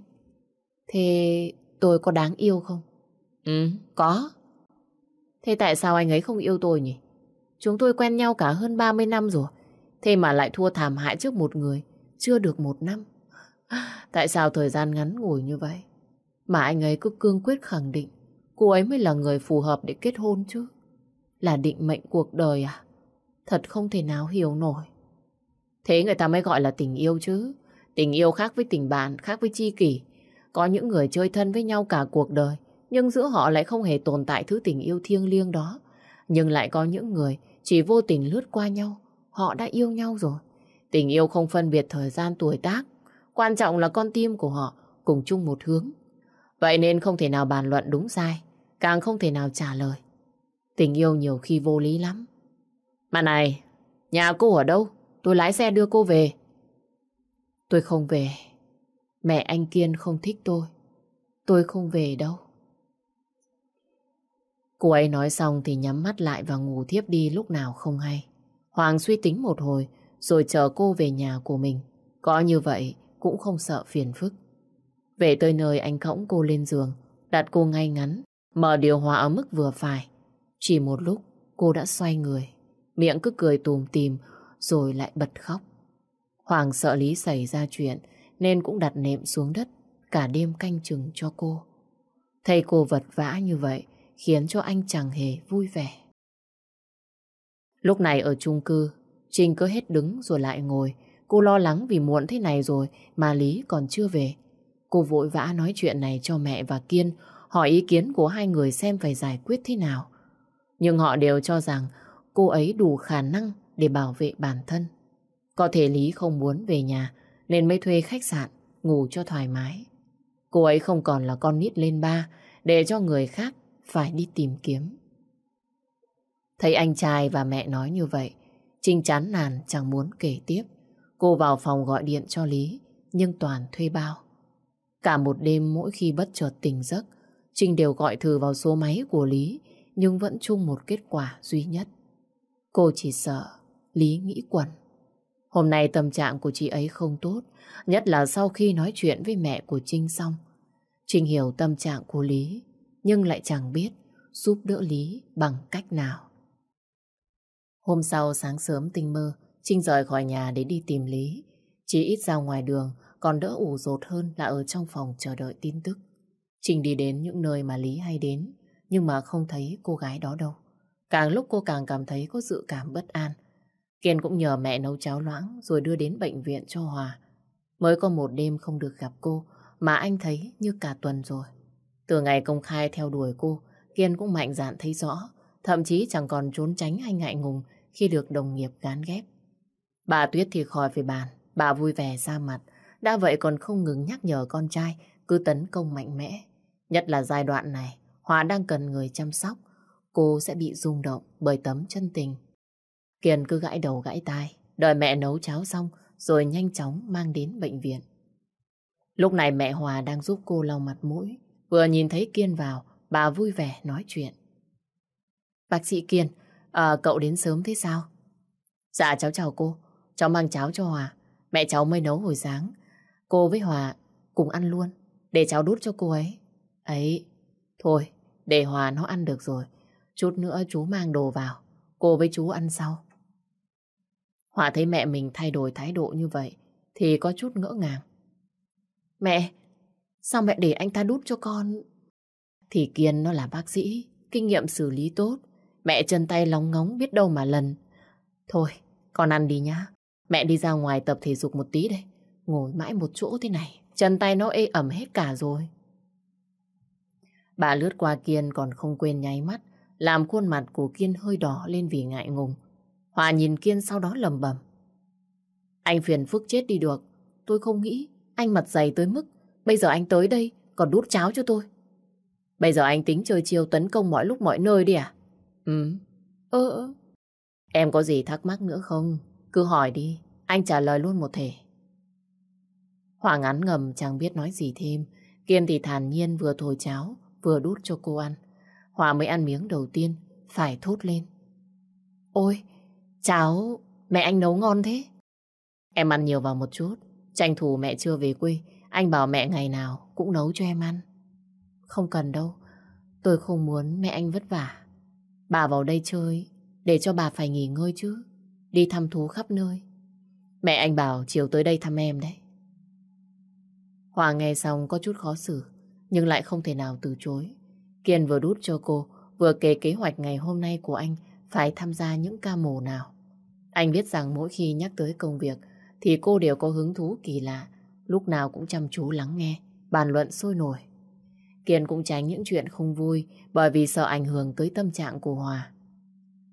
Thế tôi có đáng yêu không? Ừ, có. Thế tại sao anh ấy không yêu tôi nhỉ? Chúng tôi quen nhau cả hơn 30 năm rồi. Thế mà lại thua thảm hại trước một người, chưa được một năm. (sighs) Tại sao thời gian ngắn ngủi như vậy? Mà anh ấy cứ cương quyết khẳng định cô ấy mới là người phù hợp để kết hôn chứ. Là định mệnh cuộc đời à? Thật không thể nào hiểu nổi. Thế người ta mới gọi là tình yêu chứ. Tình yêu khác với tình bạn, khác với chi kỷ. Có những người chơi thân với nhau cả cuộc đời, nhưng giữa họ lại không hề tồn tại thứ tình yêu thiêng liêng đó. Nhưng lại có những người chỉ vô tình lướt qua nhau, họ đã yêu nhau rồi. Tình yêu không phân biệt thời gian tuổi tác, quan trọng là con tim của họ cùng chung một hướng. Vậy nên không thể nào bàn luận đúng sai, càng không thể nào trả lời. Tình yêu nhiều khi vô lý lắm. Mà này, nhà cô ở đâu? Tôi lái xe đưa cô về. Tôi không về. Mẹ anh Kiên không thích tôi. Tôi không về đâu. Cô ấy nói xong thì nhắm mắt lại và ngủ thiếp đi lúc nào không hay. Hoàng suy tính một hồi rồi chờ cô về nhà của mình. Có như vậy cũng không sợ phiền phức. Về tới nơi anh khõng cô lên giường, đặt cô ngay ngắn, mở điều hòa ở mức vừa phải. Chỉ một lúc, cô đã xoay người, miệng cứ cười tùm tìm, rồi lại bật khóc. Hoàng sợ Lý xảy ra chuyện, nên cũng đặt nệm xuống đất, cả đêm canh chừng cho cô. Thấy cô vật vã như vậy, khiến cho anh chẳng hề vui vẻ. Lúc này ở chung cư, Trinh cứ hết đứng rồi lại ngồi. Cô lo lắng vì muộn thế này rồi mà Lý còn chưa về. Cô vội vã nói chuyện này cho mẹ và Kiên, hỏi ý kiến của hai người xem phải giải quyết thế nào. Nhưng họ đều cho rằng cô ấy đủ khả năng để bảo vệ bản thân. Có thể Lý không muốn về nhà nên mới thuê khách sạn ngủ cho thoải mái. Cô ấy không còn là con nít lên ba để cho người khác phải đi tìm kiếm. Thấy anh trai và mẹ nói như vậy, Trinh chán nản chẳng muốn kể tiếp. Cô vào phòng gọi điện cho Lý, nhưng toàn thuê bao. Cả một đêm mỗi khi bất chợt tỉnh giấc, Trinh đều gọi thử vào số máy của Lý, nhưng vẫn chung một kết quả duy nhất. Cô chỉ sợ Lý nghĩ quẩn. Hôm nay tâm trạng của chị ấy không tốt, nhất là sau khi nói chuyện với mẹ của Trinh xong. Trinh hiểu tâm trạng của Lý, nhưng lại chẳng biết giúp đỡ Lý bằng cách nào. Hôm sau sáng sớm tinh mơ, Trinh rời khỏi nhà để đi tìm Lý. Chỉ ít ra ngoài đường, còn đỡ ủ rột hơn là ở trong phòng chờ đợi tin tức. Trinh đi đến những nơi mà Lý hay đến, nhưng mà không thấy cô gái đó đâu. Càng lúc cô càng cảm thấy có dự cảm bất an. Kiên cũng nhờ mẹ nấu cháo loãng rồi đưa đến bệnh viện cho Hòa. Mới có một đêm không được gặp cô mà anh thấy như cả tuần rồi. Từ ngày công khai theo đuổi cô, Kiên cũng mạnh dạn thấy rõ, thậm chí chẳng còn trốn tránh hay ngại ngùng khi được đồng nghiệp gán ghép. Bà Tuyết thì khỏi về bàn, bà vui vẻ ra mặt, đã vậy còn không ngừng nhắc nhở con trai cứ tấn công mạnh mẽ. Nhất là giai đoạn này, Hòa đang cần người chăm sóc, cô sẽ bị rung động bởi tấm chân tình. Kiên cứ gãi đầu gãi tai, đợi mẹ nấu cháo xong rồi nhanh chóng mang đến bệnh viện. Lúc này mẹ Hòa đang giúp cô lau mặt mũi, vừa nhìn thấy Kiên vào, bà vui vẻ nói chuyện. Bác sĩ Kiên, à, cậu đến sớm thế sao? Dạ cháu chào cô, cháu mang cháo cho Hòa, mẹ cháu mới nấu hồi sáng. Cô với Hòa cùng ăn luôn, để cháu đút cho cô ấy. Ấy, thôi, để Hòa nó ăn được rồi, chút nữa chú mang đồ vào, cô với chú ăn sau. Hòa thấy mẹ mình thay đổi thái độ như vậy thì có chút ngỡ ngàng. Mẹ, sao mẹ để anh ta đút cho con? Thì Kiên nó là bác sĩ, kinh nghiệm xử lý tốt. Mẹ chân tay lóng ngóng biết đâu mà lần. Thôi, con ăn đi nhá. Mẹ đi ra ngoài tập thể dục một tí đây. Ngồi mãi một chỗ thế này, chân tay nó ê ẩm hết cả rồi. Bà lướt qua Kiên còn không quên nháy mắt, làm khuôn mặt của Kiên hơi đỏ lên vì ngại ngùng. Hòa nhìn Kiên sau đó lầm bầm. Anh phiền phức chết đi được. Tôi không nghĩ anh mặt dày tới mức bây giờ anh tới đây còn đút cháo cho tôi. Bây giờ anh tính chơi chiêu tấn công mọi lúc mọi nơi đi à? Ừ. Ơ ơ. Em có gì thắc mắc nữa không? Cứ hỏi đi. Anh trả lời luôn một thể. Hòa ngắn ngầm chẳng biết nói gì thêm. Kiên thì thản nhiên vừa thổi cháo, vừa đút cho cô ăn. Hòa mới ăn miếng đầu tiên, phải thốt lên. Ôi, cháo mẹ anh nấu ngon thế. Em ăn nhiều vào một chút. Tranh thủ mẹ chưa về quê, anh bảo mẹ ngày nào cũng nấu cho em ăn. Không cần đâu, tôi không muốn mẹ anh vất vả. Bà vào đây chơi, để cho bà phải nghỉ ngơi chứ. Đi thăm thú khắp nơi. Mẹ anh bảo chiều tới đây thăm em đấy. Hòa nghe xong có chút khó xử, nhưng lại không thể nào từ chối. Kiên vừa đút cho cô, vừa kể kế hoạch ngày hôm nay của anh phải tham gia những ca mổ nào. Anh biết rằng mỗi khi nhắc tới công việc thì cô đều có hứng thú kỳ lạ, lúc nào cũng chăm chú lắng nghe, bàn luận sôi nổi. Kiên cũng tránh những chuyện không vui bởi vì sợ ảnh hưởng tới tâm trạng của Hòa.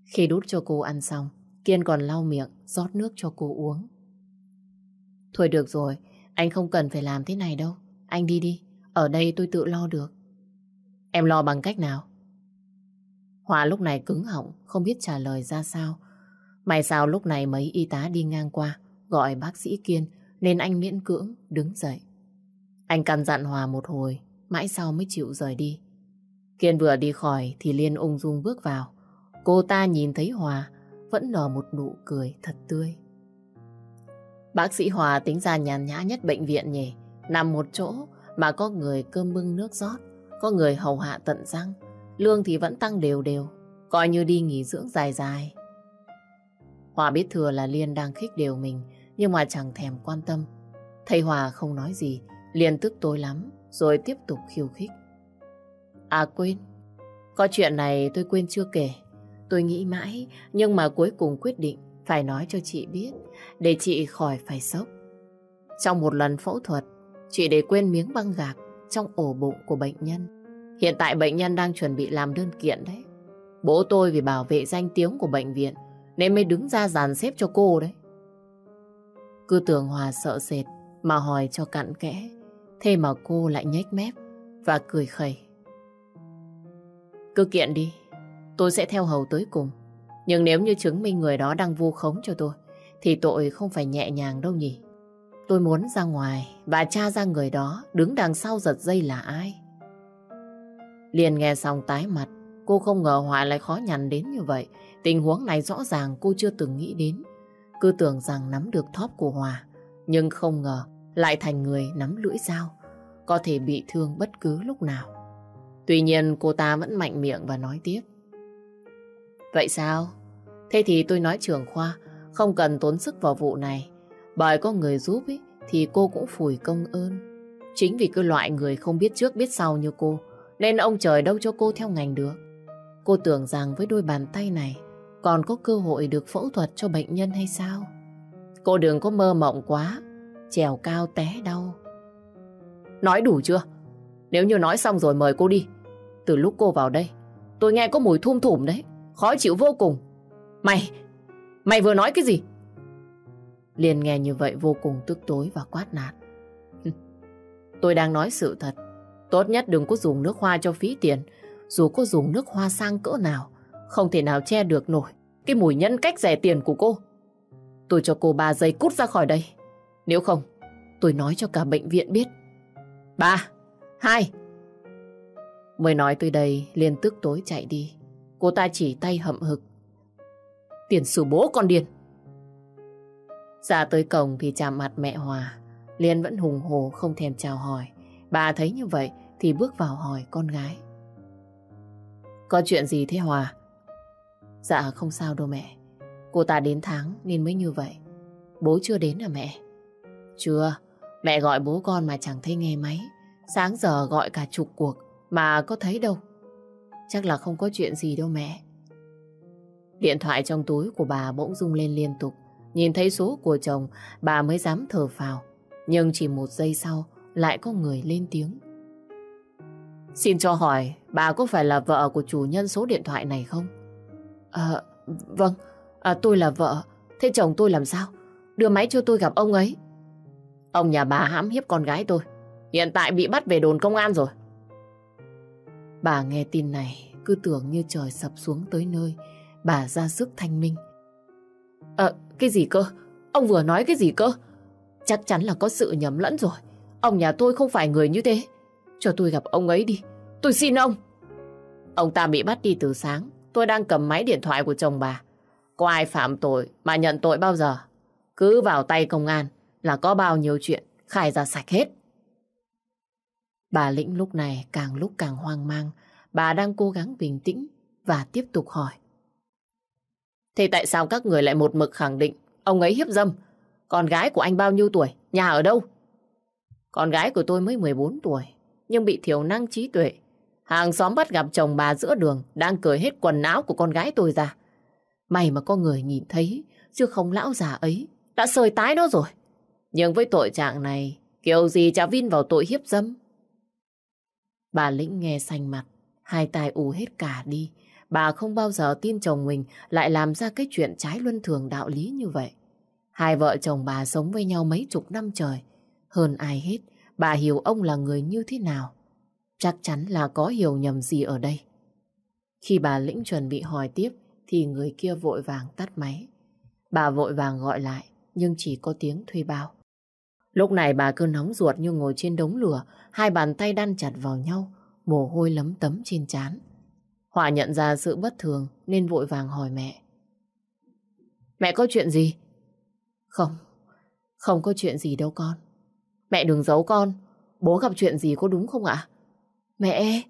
Khi đút cho cô ăn xong, Kiên còn lau miệng, rót nước cho cô uống. Thôi được rồi, anh không cần phải làm thế này đâu. Anh đi đi, ở đây tôi tự lo được. Em lo bằng cách nào? Hòa lúc này cứng họng, không biết trả lời ra sao. May sao lúc này mấy y tá đi ngang qua, gọi bác sĩ Kiên, nên anh miễn cưỡng đứng dậy. Anh căn dặn Hòa một hồi, mãi sau mới chịu rời đi. Kiên vừa đi khỏi thì Liên ung dung bước vào. Cô ta nhìn thấy Hòa vẫn nở một nụ cười thật tươi. Bác sĩ Hòa tính ra nhàn nhã nhất bệnh viện nhỉ. Nằm một chỗ mà có người cơm bưng nước rót, có người hầu hạ tận răng. Lương thì vẫn tăng đều đều, coi như đi nghỉ dưỡng dài dài. Hòa biết thừa là Liên đang khích đều mình, nhưng mà chẳng thèm quan tâm. Thầy Hòa không nói gì, Liên tức tối lắm, rồi tiếp tục khiêu khích. À quên, có chuyện này tôi quên chưa kể. Tôi nghĩ mãi, nhưng mà cuối cùng quyết định phải nói cho chị biết, để chị khỏi phải sốc. Trong một lần phẫu thuật, chị để quên miếng băng gạc trong ổ bụng của bệnh nhân. Hiện tại bệnh nhân đang chuẩn bị làm đơn kiện đấy. Bố tôi vì bảo vệ danh tiếng của bệnh viện nên mới đứng ra dàn xếp cho cô đấy. Cứ tưởng Hòa sợ sệt mà hỏi cho cặn kẽ. Thế mà cô lại nhếch mép và cười khẩy. Cứ kiện đi, tôi sẽ theo hầu tới cùng. Nhưng nếu như chứng minh người đó đang vu khống cho tôi, thì tội không phải nhẹ nhàng đâu nhỉ. Tôi muốn ra ngoài và tra ra người đó đứng đằng sau giật dây là ai. Liền nghe xong tái mặt, cô không ngờ Hòa lại khó nhằn đến như vậy. Tình huống này rõ ràng cô chưa từng nghĩ đến. Cứ tưởng rằng nắm được thóp của Hòa, nhưng không ngờ lại thành người nắm lưỡi dao, có thể bị thương bất cứ lúc nào. Tuy nhiên cô ta vẫn mạnh miệng và nói tiếp. Vậy sao? Thế thì tôi nói trưởng khoa, không cần tốn sức vào vụ này. Bởi có người giúp ý, thì cô cũng phủi công ơn. Chính vì cái loại người không biết trước biết sau như cô, nên ông trời đâu cho cô theo ngành được. Cô tưởng rằng với đôi bàn tay này còn có cơ hội được phẫu thuật cho bệnh nhân hay sao? Cô đừng có mơ mộng quá, trèo cao té đau. Nói đủ chưa? Nếu như nói xong rồi mời cô đi. Từ lúc cô vào đây, tôi nghe có mùi thum thủm đấy, khó chịu vô cùng. Mày, mày vừa nói cái gì? Liền nghe như vậy vô cùng tức tối và quát nạt. tôi đang nói sự thật. Tốt nhất đừng có dùng nước hoa cho phí tiền. Dù có dùng nước hoa sang cỡ nào, không thể nào che được nổi cái mùi nhân cách rẻ tiền của cô. Tôi cho cô ba giây cút ra khỏi đây. Nếu không, tôi nói cho cả bệnh viện biết. Ba, hai. Mới nói tới đây, liền tức tối chạy đi. Cô ta chỉ tay hậm hực. Tiền sử bố con điên. Ra tới cổng thì chạm mặt mẹ Hòa. Liên vẫn hùng hồ không thèm chào hỏi. Bà thấy như vậy thì bước vào hỏi con gái. Có chuyện gì thế Hòa? Dạ không sao đâu mẹ. Cô ta đến tháng nên mới như vậy. Bố chưa đến à mẹ? Chưa. Mẹ gọi bố con mà chẳng thấy nghe máy. Sáng giờ gọi cả chục cuộc mà có thấy đâu. Chắc là không có chuyện gì đâu mẹ. Điện thoại trong túi của bà bỗng rung lên liên tục. Nhìn thấy số của chồng, bà mới dám thở phào. Nhưng chỉ một giây sau, lại có người lên tiếng. Xin cho hỏi, bà có phải là vợ của chủ nhân số điện thoại này không? À, vâng, à, tôi là vợ. Thế chồng tôi làm sao? Đưa máy cho tôi gặp ông ấy. Ông nhà bà hãm hiếp con gái tôi. Hiện tại bị bắt về đồn công an rồi. Bà nghe tin này cứ tưởng như trời sập xuống tới nơi. Bà ra sức thanh minh. Ờ, cái gì cơ? Ông vừa nói cái gì cơ? Chắc chắn là có sự nhầm lẫn rồi. Ông nhà tôi không phải người như thế. Cho tôi gặp ông ấy đi. Tôi xin ông. Ông ta bị bắt đi từ sáng. Tôi đang cầm máy điện thoại của chồng bà. Có ai phạm tội mà nhận tội bao giờ? Cứ vào tay công an là có bao nhiêu chuyện khai ra sạch hết. Bà Lĩnh lúc này càng lúc càng hoang mang. Bà đang cố gắng bình tĩnh và tiếp tục hỏi. Thế tại sao các người lại một mực khẳng định ông ấy hiếp dâm? Con gái của anh bao nhiêu tuổi? Nhà ở đâu? Con gái của tôi mới 14 tuổi, nhưng bị thiểu năng trí tuệ. Hàng xóm bắt gặp chồng bà giữa đường đang cởi hết quần áo của con gái tôi ra. May mà có người nhìn thấy, chứ không lão già ấy đã sơi tái nó rồi. Nhưng với tội trạng này, kiểu gì chả vin vào tội hiếp dâm. Bà Lĩnh nghe xanh mặt, hai tai ù hết cả đi. Bà không bao giờ tin chồng mình lại làm ra cái chuyện trái luân thường đạo lý như vậy. Hai vợ chồng bà sống với nhau mấy chục năm trời. Hơn ai hết, bà hiểu ông là người như thế nào. Chắc chắn là có hiểu nhầm gì ở đây. Khi bà Lĩnh chuẩn bị hỏi tiếp, thì người kia vội vàng tắt máy. Bà vội vàng gọi lại, nhưng chỉ có tiếng thuê bao. Lúc này bà cứ nóng ruột như ngồi trên đống lửa, hai bàn tay đan chặt vào nhau, mồ hôi lấm tấm trên trán. Hòa nhận ra sự bất thường nên vội vàng hỏi mẹ. Mẹ có chuyện gì? Không, Không có chuyện gì đâu con. Mẹ đừng giấu con. Bố gặp chuyện gì có đúng không ạ? Mẹ!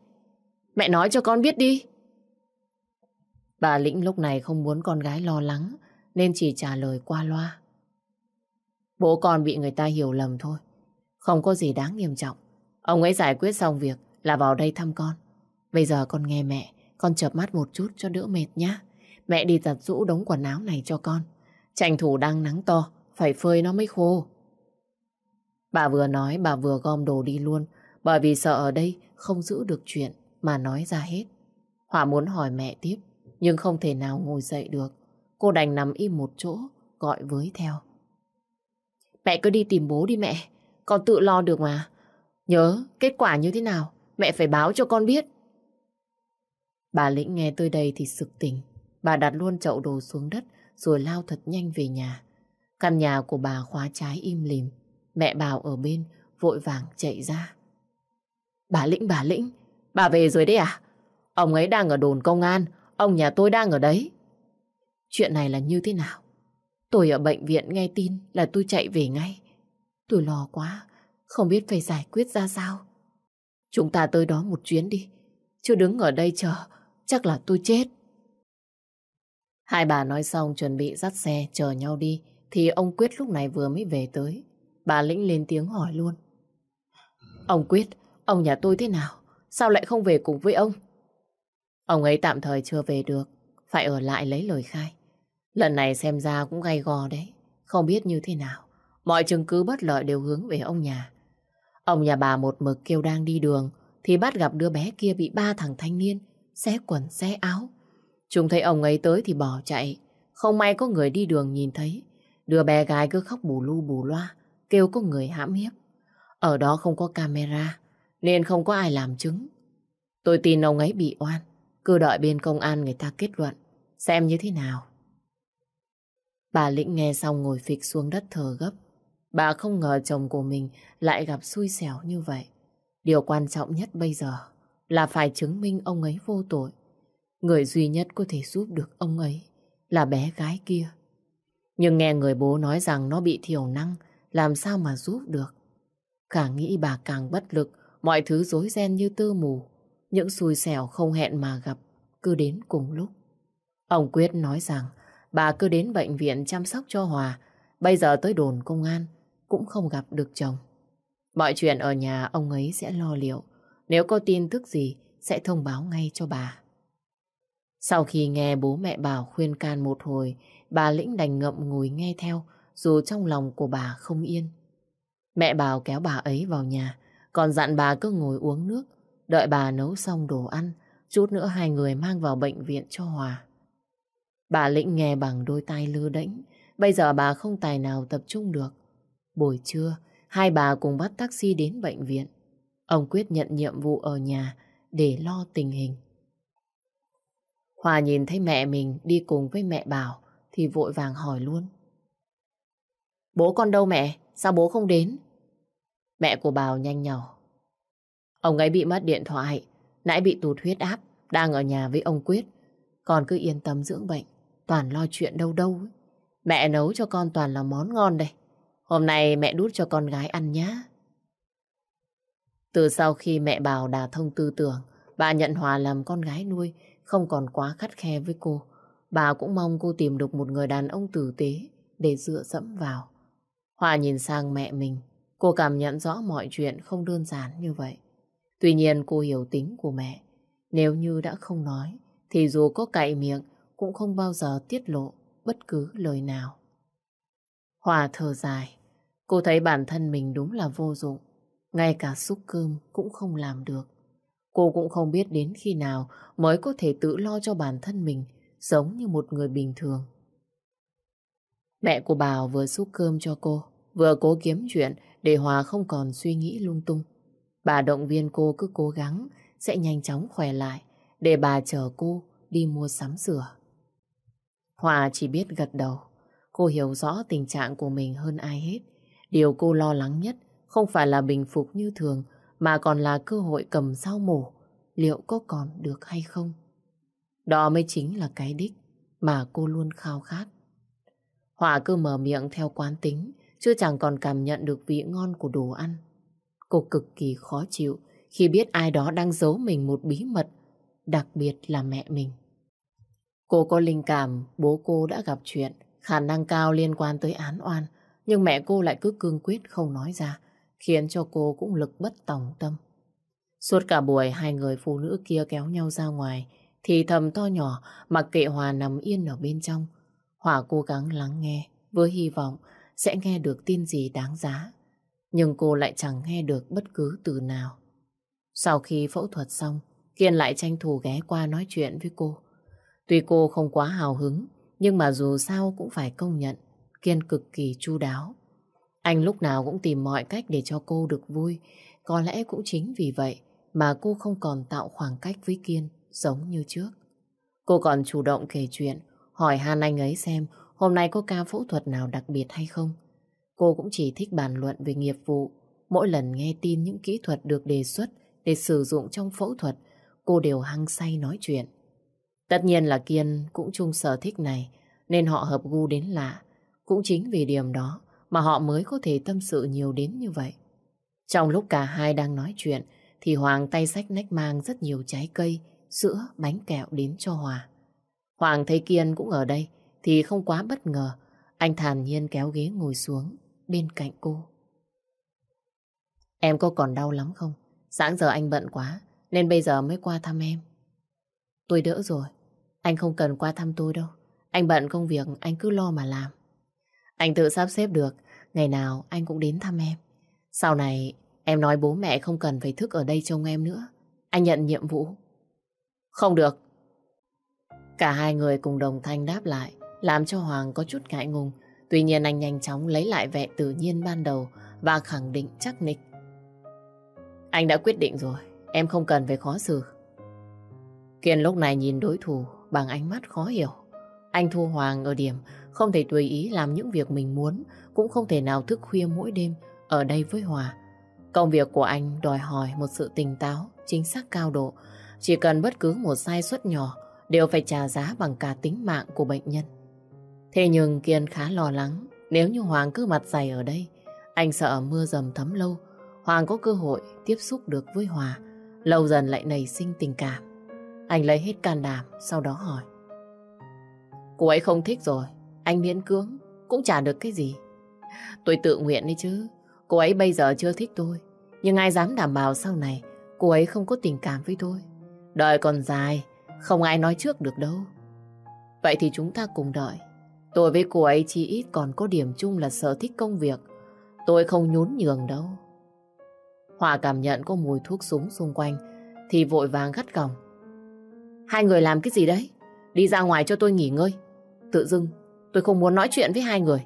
Mẹ nói cho con biết đi. Bà Lĩnh lúc này không muốn con gái lo lắng nên chỉ trả lời qua loa. Bố con bị người ta hiểu lầm thôi. Không có gì đáng nghiêm trọng. Ông ấy giải quyết xong việc là vào đây thăm con. Bây giờ con nghe mẹ, con chợp mắt một chút cho đỡ mệt nhá. Mẹ đi giặt rũ đống quần áo này cho con. Tranh thủ đang nắng to, phải phơi nó mới khô. Bà vừa nói bà vừa gom đồ đi luôn, bởi vì sợ ở đây không giữ được chuyện mà nói ra hết. Họa muốn hỏi mẹ tiếp, nhưng không thể nào ngồi dậy được. Cô đành nằm im một chỗ, gọi với theo. Mẹ cứ đi tìm bố đi mẹ, con tự lo được mà. Nhớ, kết quả như thế nào, mẹ phải báo cho con biết. Bà Lĩnh nghe tôi đây thì sực tỉnh. Bà đặt luôn chậu đồ xuống đất rồi lao thật nhanh về nhà. Căn nhà của bà khóa trái im lìm. Mẹ bảo ở bên vội vàng chạy ra. Bà Lĩnh, bà Lĩnh, bà về rồi đấy à? Ông ấy đang ở đồn công an, ông nhà tôi đang ở đấy. Chuyện này là như thế nào? Tôi ở bệnh viện nghe tin là tôi chạy về ngay. Tôi lo quá, không biết phải giải quyết ra sao. Chúng ta tới đó một chuyến đi, chứ đứng ở đây chờ, chắc là tôi chết. Hai bà nói xong chuẩn bị dắt xe chờ nhau đi, thì ông Quyết lúc này vừa mới về tới. Bà Lĩnh lên tiếng hỏi luôn. Ông Quyết, ông nhà tôi thế nào? Sao lại không về cùng với ông? Ông ấy tạm thời chưa về được, phải ở lại lấy lời khai. Lần này xem ra cũng gay gò đấy, không biết như thế nào. Mọi chứng cứ bất lợi đều hướng về ông nhà. Ông nhà bà một mực kêu đang đi đường, thì bắt gặp đứa bé kia bị ba thằng thanh niên xé quần xé áo. Chúng thấy ông ấy tới thì bỏ chạy. Không may có người đi đường nhìn thấy. Đứa bé gái cứ khóc bù lu bù loa, kêu có người hãm hiếp. Ở đó không có camera, nên không có ai làm chứng. Tôi tin ông ấy bị oan, cứ đợi bên công an người ta kết luận, xem như thế nào. Bà Lĩnh nghe xong ngồi phịch xuống đất thờ gấp. Bà không ngờ chồng của mình lại gặp xui xẻo như vậy. Điều quan trọng nhất bây giờ là phải chứng minh ông ấy vô tội. Người duy nhất có thể giúp được ông ấy là bé gái kia. Nhưng nghe người bố nói rằng nó bị thiểu năng, làm sao mà giúp được. Càng nghĩ bà càng bất lực, mọi thứ rối ren như tơ mù. Những xui xẻo không hẹn mà gặp, cứ đến cùng lúc. Ông Quyết nói rằng bà cứ đến bệnh viện chăm sóc cho Hòa, bây giờ tới đồn công an, cũng không gặp được chồng. Mọi chuyện ở nhà ông ấy sẽ lo liệu, nếu có tin tức gì sẽ thông báo ngay cho bà. Sau khi nghe bố mẹ bảo khuyên can một hồi, bà Lĩnh đành ngậm ngùi nghe theo, dù trong lòng của bà không yên. Mẹ bảo kéo bà ấy vào nhà, còn dặn bà cứ ngồi uống nước, đợi bà nấu xong đồ ăn, chút nữa hai người mang vào bệnh viện cho Hòa. Bà Lĩnh nghe bằng đôi tay lư đễnh, bây giờ bà không tài nào tập trung được. Buổi trưa, hai bà cùng bắt taxi đến bệnh viện. Ông Quyết nhận nhiệm vụ ở nhà để lo tình hình. Hòa nhìn thấy mẹ mình đi cùng với mẹ Bảo thì vội vàng hỏi luôn. Bố con đâu mẹ? Sao bố không đến? Mẹ của Bảo nhanh nhỏ. Ông ấy bị mất điện thoại, nãy bị tụt huyết áp, đang ở nhà với ông Quyết. Con cứ yên tâm dưỡng bệnh, toàn lo chuyện đâu đâu. Mẹ nấu cho con toàn là món ngon đây. Hôm nay mẹ đút cho con gái ăn nhá. Từ sau khi mẹ Bảo đà thông tư tưởng, bà nhận Hòa làm con gái nuôi, không còn quá khắt khe với cô. Bà cũng mong cô tìm được một người đàn ông tử tế để dựa dẫm vào. Hòa nhìn sang mẹ mình, cô cảm nhận rõ mọi chuyện không đơn giản như vậy. Tuy nhiên cô hiểu tính của mẹ. Nếu như đã không nói, thì dù có cậy miệng cũng không bao giờ tiết lộ bất cứ lời nào. Hòa thở dài, cô thấy bản thân mình đúng là vô dụng. Ngay cả xúc cơm cũng không làm được. Cô cũng không biết đến khi nào mới có thể tự lo cho bản thân mình giống như một người bình thường. Mẹ của Bảo vừa xúc cơm cho cô, vừa cố kiếm chuyện để Hòa không còn suy nghĩ lung tung. Bà động viên cô cứ cố gắng sẽ nhanh chóng khỏe lại để bà chờ cô đi mua sắm sửa. Hòa chỉ biết gật đầu. Cô hiểu rõ tình trạng của mình hơn ai hết. Điều cô lo lắng nhất không phải là bình phục như thường, mà còn là cơ hội cầm sao mổ, liệu có còn được hay không? Đó mới chính là cái đích mà cô luôn khao khát. Hòa cứ mở miệng theo quán tính, chưa chẳng còn cảm nhận được vị ngon của đồ ăn. Cô cực kỳ khó chịu khi biết ai đó đang giấu mình một bí mật, đặc biệt là mẹ mình. Cô có linh cảm bố cô đã gặp chuyện, khả năng cao liên quan tới án oan, nhưng mẹ cô lại cứ cương quyết không nói ra, khiến cho cô cũng lực bất tòng tâm. Suốt cả buổi hai người phụ nữ kia kéo nhau ra ngoài, thì thầm to nhỏ mặc kệ Hòa nằm yên ở bên trong. Hòa cố gắng lắng nghe, với hy vọng sẽ nghe được tin gì đáng giá. Nhưng cô lại chẳng nghe được bất cứ từ nào. Sau khi phẫu thuật xong, Kiên lại tranh thủ ghé qua nói chuyện với cô. Tuy cô không quá hào hứng, nhưng mà dù sao cũng phải công nhận, Kiên cực kỳ chu đáo. Anh lúc nào cũng tìm mọi cách để cho cô được vui. Có lẽ cũng chính vì vậy mà cô không còn tạo khoảng cách với Kiên giống như trước. Cô còn chủ động kể chuyện, hỏi han anh ấy xem hôm nay có ca phẫu thuật nào đặc biệt hay không. Cô cũng chỉ thích bàn luận về nghiệp vụ. Mỗi lần nghe tin những kỹ thuật được đề xuất để sử dụng trong phẫu thuật, cô đều hăng say nói chuyện. Tất nhiên là Kiên cũng chung sở thích này, nên họ hợp gu đến lạ. Cũng chính vì điểm đó mà họ mới có thể tâm sự nhiều đến như vậy. Trong lúc cả hai đang nói chuyện, thì Hoàng tay sách nách mang rất nhiều trái cây, sữa, bánh kẹo đến cho Hòa. Hoàng thấy Kiên cũng ở đây, thì không quá bất ngờ. Anh thản nhiên kéo ghế ngồi xuống bên cạnh cô. Em có còn đau lắm không? Sáng giờ anh bận quá, nên bây giờ mới qua thăm em. Tôi đỡ rồi, anh không cần qua thăm tôi đâu. Anh bận công việc, anh cứ lo mà làm. Anh tự sắp xếp được, ngày nào anh cũng đến thăm em. Sau này, em nói bố mẹ không cần phải thức ở đây trông em nữa. Anh nhận nhiệm vụ. Không được. Cả hai người cùng đồng thanh đáp lại, làm cho Hoàng có chút ngại ngùng. Tuy nhiên anh nhanh chóng lấy lại vẻ tự nhiên ban đầu và khẳng định chắc nịch. Anh đã quyết định rồi, em không cần phải khó xử. Kiên lúc này nhìn đối thủ bằng ánh mắt khó hiểu. Anh thua Hoàng ở điểm không thể tùy ý làm những việc mình muốn, cũng không thể nào thức khuya mỗi đêm ở đây với Hòa. Công việc của anh đòi hỏi một sự tỉnh táo, chính xác cao độ. Chỉ cần bất cứ một sai suất nhỏ đều phải trả giá bằng cả tính mạng của bệnh nhân. Thế nhưng Kiên khá lo lắng, nếu như Hoàng cứ mặt dày ở đây, anh sợ mưa dầm thấm lâu, Hoàng có cơ hội tiếp xúc được với Hòa, lâu dần lại nảy sinh tình cảm. Anh lấy hết can đảm, sau đó hỏi. Cô ấy không thích rồi, anh miễn cưỡng, cũng trả được cái gì. Tôi tự nguyện đi chứ, cô ấy bây giờ chưa thích tôi, nhưng ai dám đảm bảo sau này cô ấy không có tình cảm với tôi. Đời còn dài, không ai nói trước được đâu. Vậy thì chúng ta cùng đợi. Tôi với cô ấy chỉ ít còn có điểm chung là sở thích công việc. Tôi không nhún nhường đâu. Hòa cảm nhận có mùi thuốc súng xung quanh thì vội vàng gắt gỏng. Hai người làm cái gì đấy? Đi ra ngoài cho tôi nghỉ ngơi. Tự dưng tôi không muốn nói chuyện với hai người.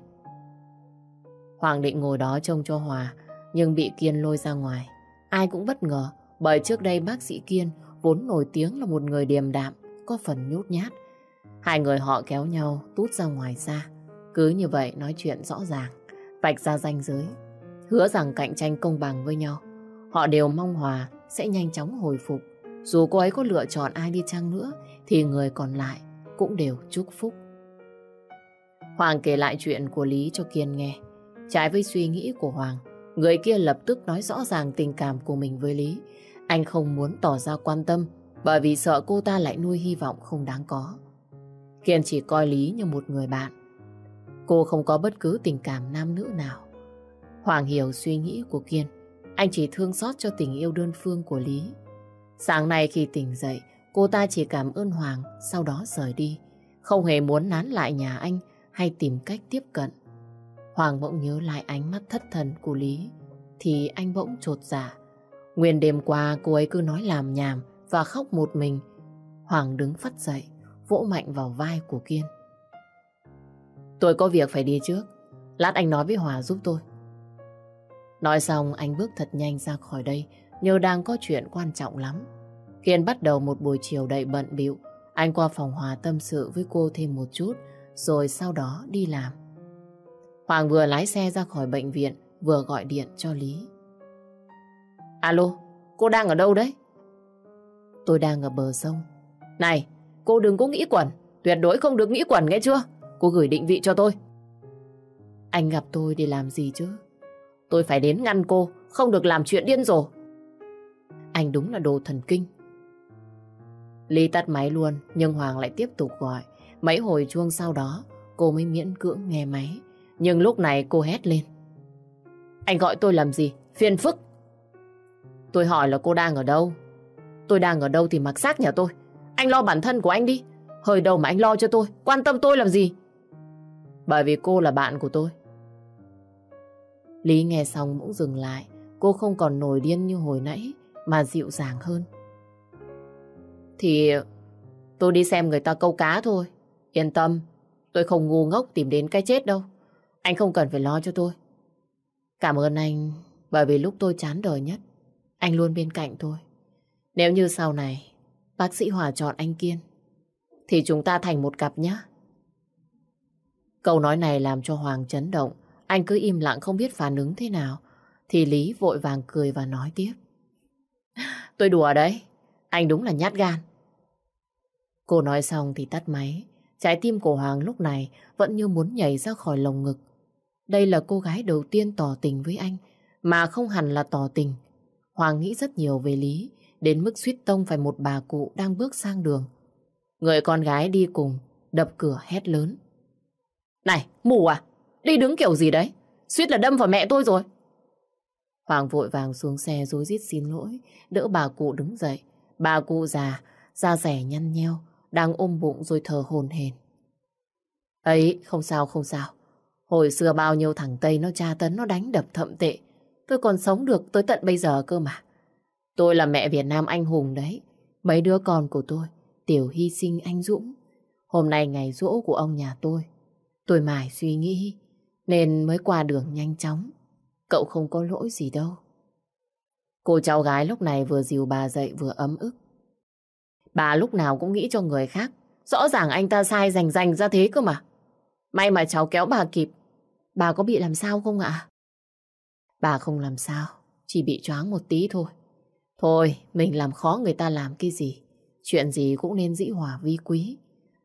Hoàng định ngồi đó trông cho Hòa nhưng bị Kiên lôi ra ngoài. Ai cũng bất ngờ bởi trước đây bác sĩ Kiên vốn nổi tiếng là một người điềm đạm, có phần nhút nhát. Hai người họ kéo nhau tút ra ngoài xa. Cứ như vậy nói chuyện rõ ràng, vạch ra ranh giới. Hứa rằng cạnh tranh công bằng với nhau. Họ đều mong Hòa sẽ nhanh chóng hồi phục. Dù cô ấy có lựa chọn ai đi chăng nữa, thì người còn lại cũng đều chúc phúc. Hoàng kể lại chuyện của Lý cho Kiên nghe. Trái với suy nghĩ của Hoàng, người kia lập tức nói rõ ràng tình cảm của mình với Lý. Anh không muốn tỏ ra quan tâm, bởi vì sợ cô ta lại nuôi hy vọng không đáng có. Kiên chỉ coi Lý như một người bạn. Cô không có bất cứ tình cảm nam nữ nào. Hoàng hiểu suy nghĩ của Kiên. Anh chỉ thương xót cho tình yêu đơn phương của Lý. Sáng nay khi tỉnh dậy, cô ta chỉ cảm ơn Hoàng, sau đó rời đi. Không hề muốn nán lại nhà anh hay tìm cách tiếp cận. Hoàng bỗng nhớ lại ánh mắt thất thần của Lý, thì anh bỗng trột dạ. Nguyên đêm qua cô ấy cứ nói làm nhảm và khóc một mình. Hoàng đứng phát dậy, vỗ mạnh vào vai của Kiên. Tôi có việc phải đi trước. Lát anh nói với Hòa giúp tôi. Nói xong anh bước thật nhanh ra khỏi đây nhờ đang có chuyện quan trọng lắm. Kiên bắt đầu một buổi chiều đầy bận bịu. Anh qua phòng Hòa tâm sự với cô thêm một chút rồi sau đó đi làm. Hoàng vừa lái xe ra khỏi bệnh viện vừa gọi điện cho Lý. Alo, cô đang ở đâu đấy? Tôi đang ở bờ sông. Này, cô đừng có nghĩ quẩn. Tuyệt đối không được nghĩ quẩn nghe chưa? Cô gửi định vị cho tôi. Anh gặp tôi để làm gì chứ? Tôi phải đến ngăn cô, không được làm chuyện điên rồ. Anh đúng là đồ thần kinh. Ly tắt máy luôn, nhưng Hoàng lại tiếp tục gọi. Mấy hồi chuông sau đó, cô mới miễn cưỡng nghe máy. Nhưng lúc này cô hét lên. Anh gọi tôi làm gì? Phiền phức. Tôi hỏi là cô đang ở đâu? Tôi đang ở đâu thì mặc xác nhà tôi. Anh lo bản thân của anh đi. Hơi đầu mà anh lo cho tôi. Quan tâm tôi làm gì? Bởi vì cô là bạn của tôi. Lý nghe xong cũng dừng lại. Cô không còn nổi điên như hồi nãy, mà dịu dàng hơn. Thì tôi đi xem người ta câu cá thôi. Yên tâm, tôi không ngu ngốc tìm đến cái chết đâu. Anh không cần phải lo cho tôi. Cảm ơn anh bởi vì lúc tôi chán đời nhất, anh luôn bên cạnh tôi. Nếu như sau này bác sĩ Hòa chọn anh Kiên, thì chúng ta thành một cặp nhé. Câu nói này làm cho Hoàng chấn động. Anh cứ im lặng không biết phản ứng thế nào. Thì Lý vội vàng cười và nói tiếp. (laughs) Tôi đùa đấy. Anh đúng là nhát gan. Cô nói xong thì tắt máy. Trái tim của Hoàng lúc này vẫn như muốn nhảy ra khỏi lồng ngực. Đây là cô gái đầu tiên tỏ tình với anh, mà không hẳn là tỏ tình. Hoàng nghĩ rất nhiều về Lý, đến mức suýt tông phải một bà cụ đang bước sang đường. Người con gái đi cùng, đập cửa hét lớn. Này, mù à? Đi đứng kiểu gì đấy? Suýt là đâm vào mẹ tôi rồi. Hoàng vội vàng xuống xe rối rít xin lỗi, đỡ bà cụ đứng dậy. Bà cụ già, da rẻ nhăn nheo, đang ôm bụng rồi thở hồn hển. Ấy, không sao, không sao. Hồi xưa bao nhiêu thằng Tây nó tra tấn, nó đánh đập thậm tệ. Tôi còn sống được tới tận bây giờ cơ mà. Tôi là mẹ Việt Nam anh hùng đấy. Mấy đứa con của tôi, tiểu hy sinh anh Dũng. Hôm nay ngày rỗ của ông nhà tôi. Tôi mải suy nghĩ, nên mới qua đường nhanh chóng. Cậu không có lỗi gì đâu. Cô cháu gái lúc này vừa dìu bà dậy vừa ấm ức. Bà lúc nào cũng nghĩ cho người khác. Rõ ràng anh ta sai rành rành ra thế cơ mà. May mà cháu kéo bà kịp. Bà có bị làm sao không ạ? Bà không làm sao, chỉ bị choáng một tí thôi. Thôi, mình làm khó người ta làm cái gì. Chuyện gì cũng nên dĩ hòa vi quý.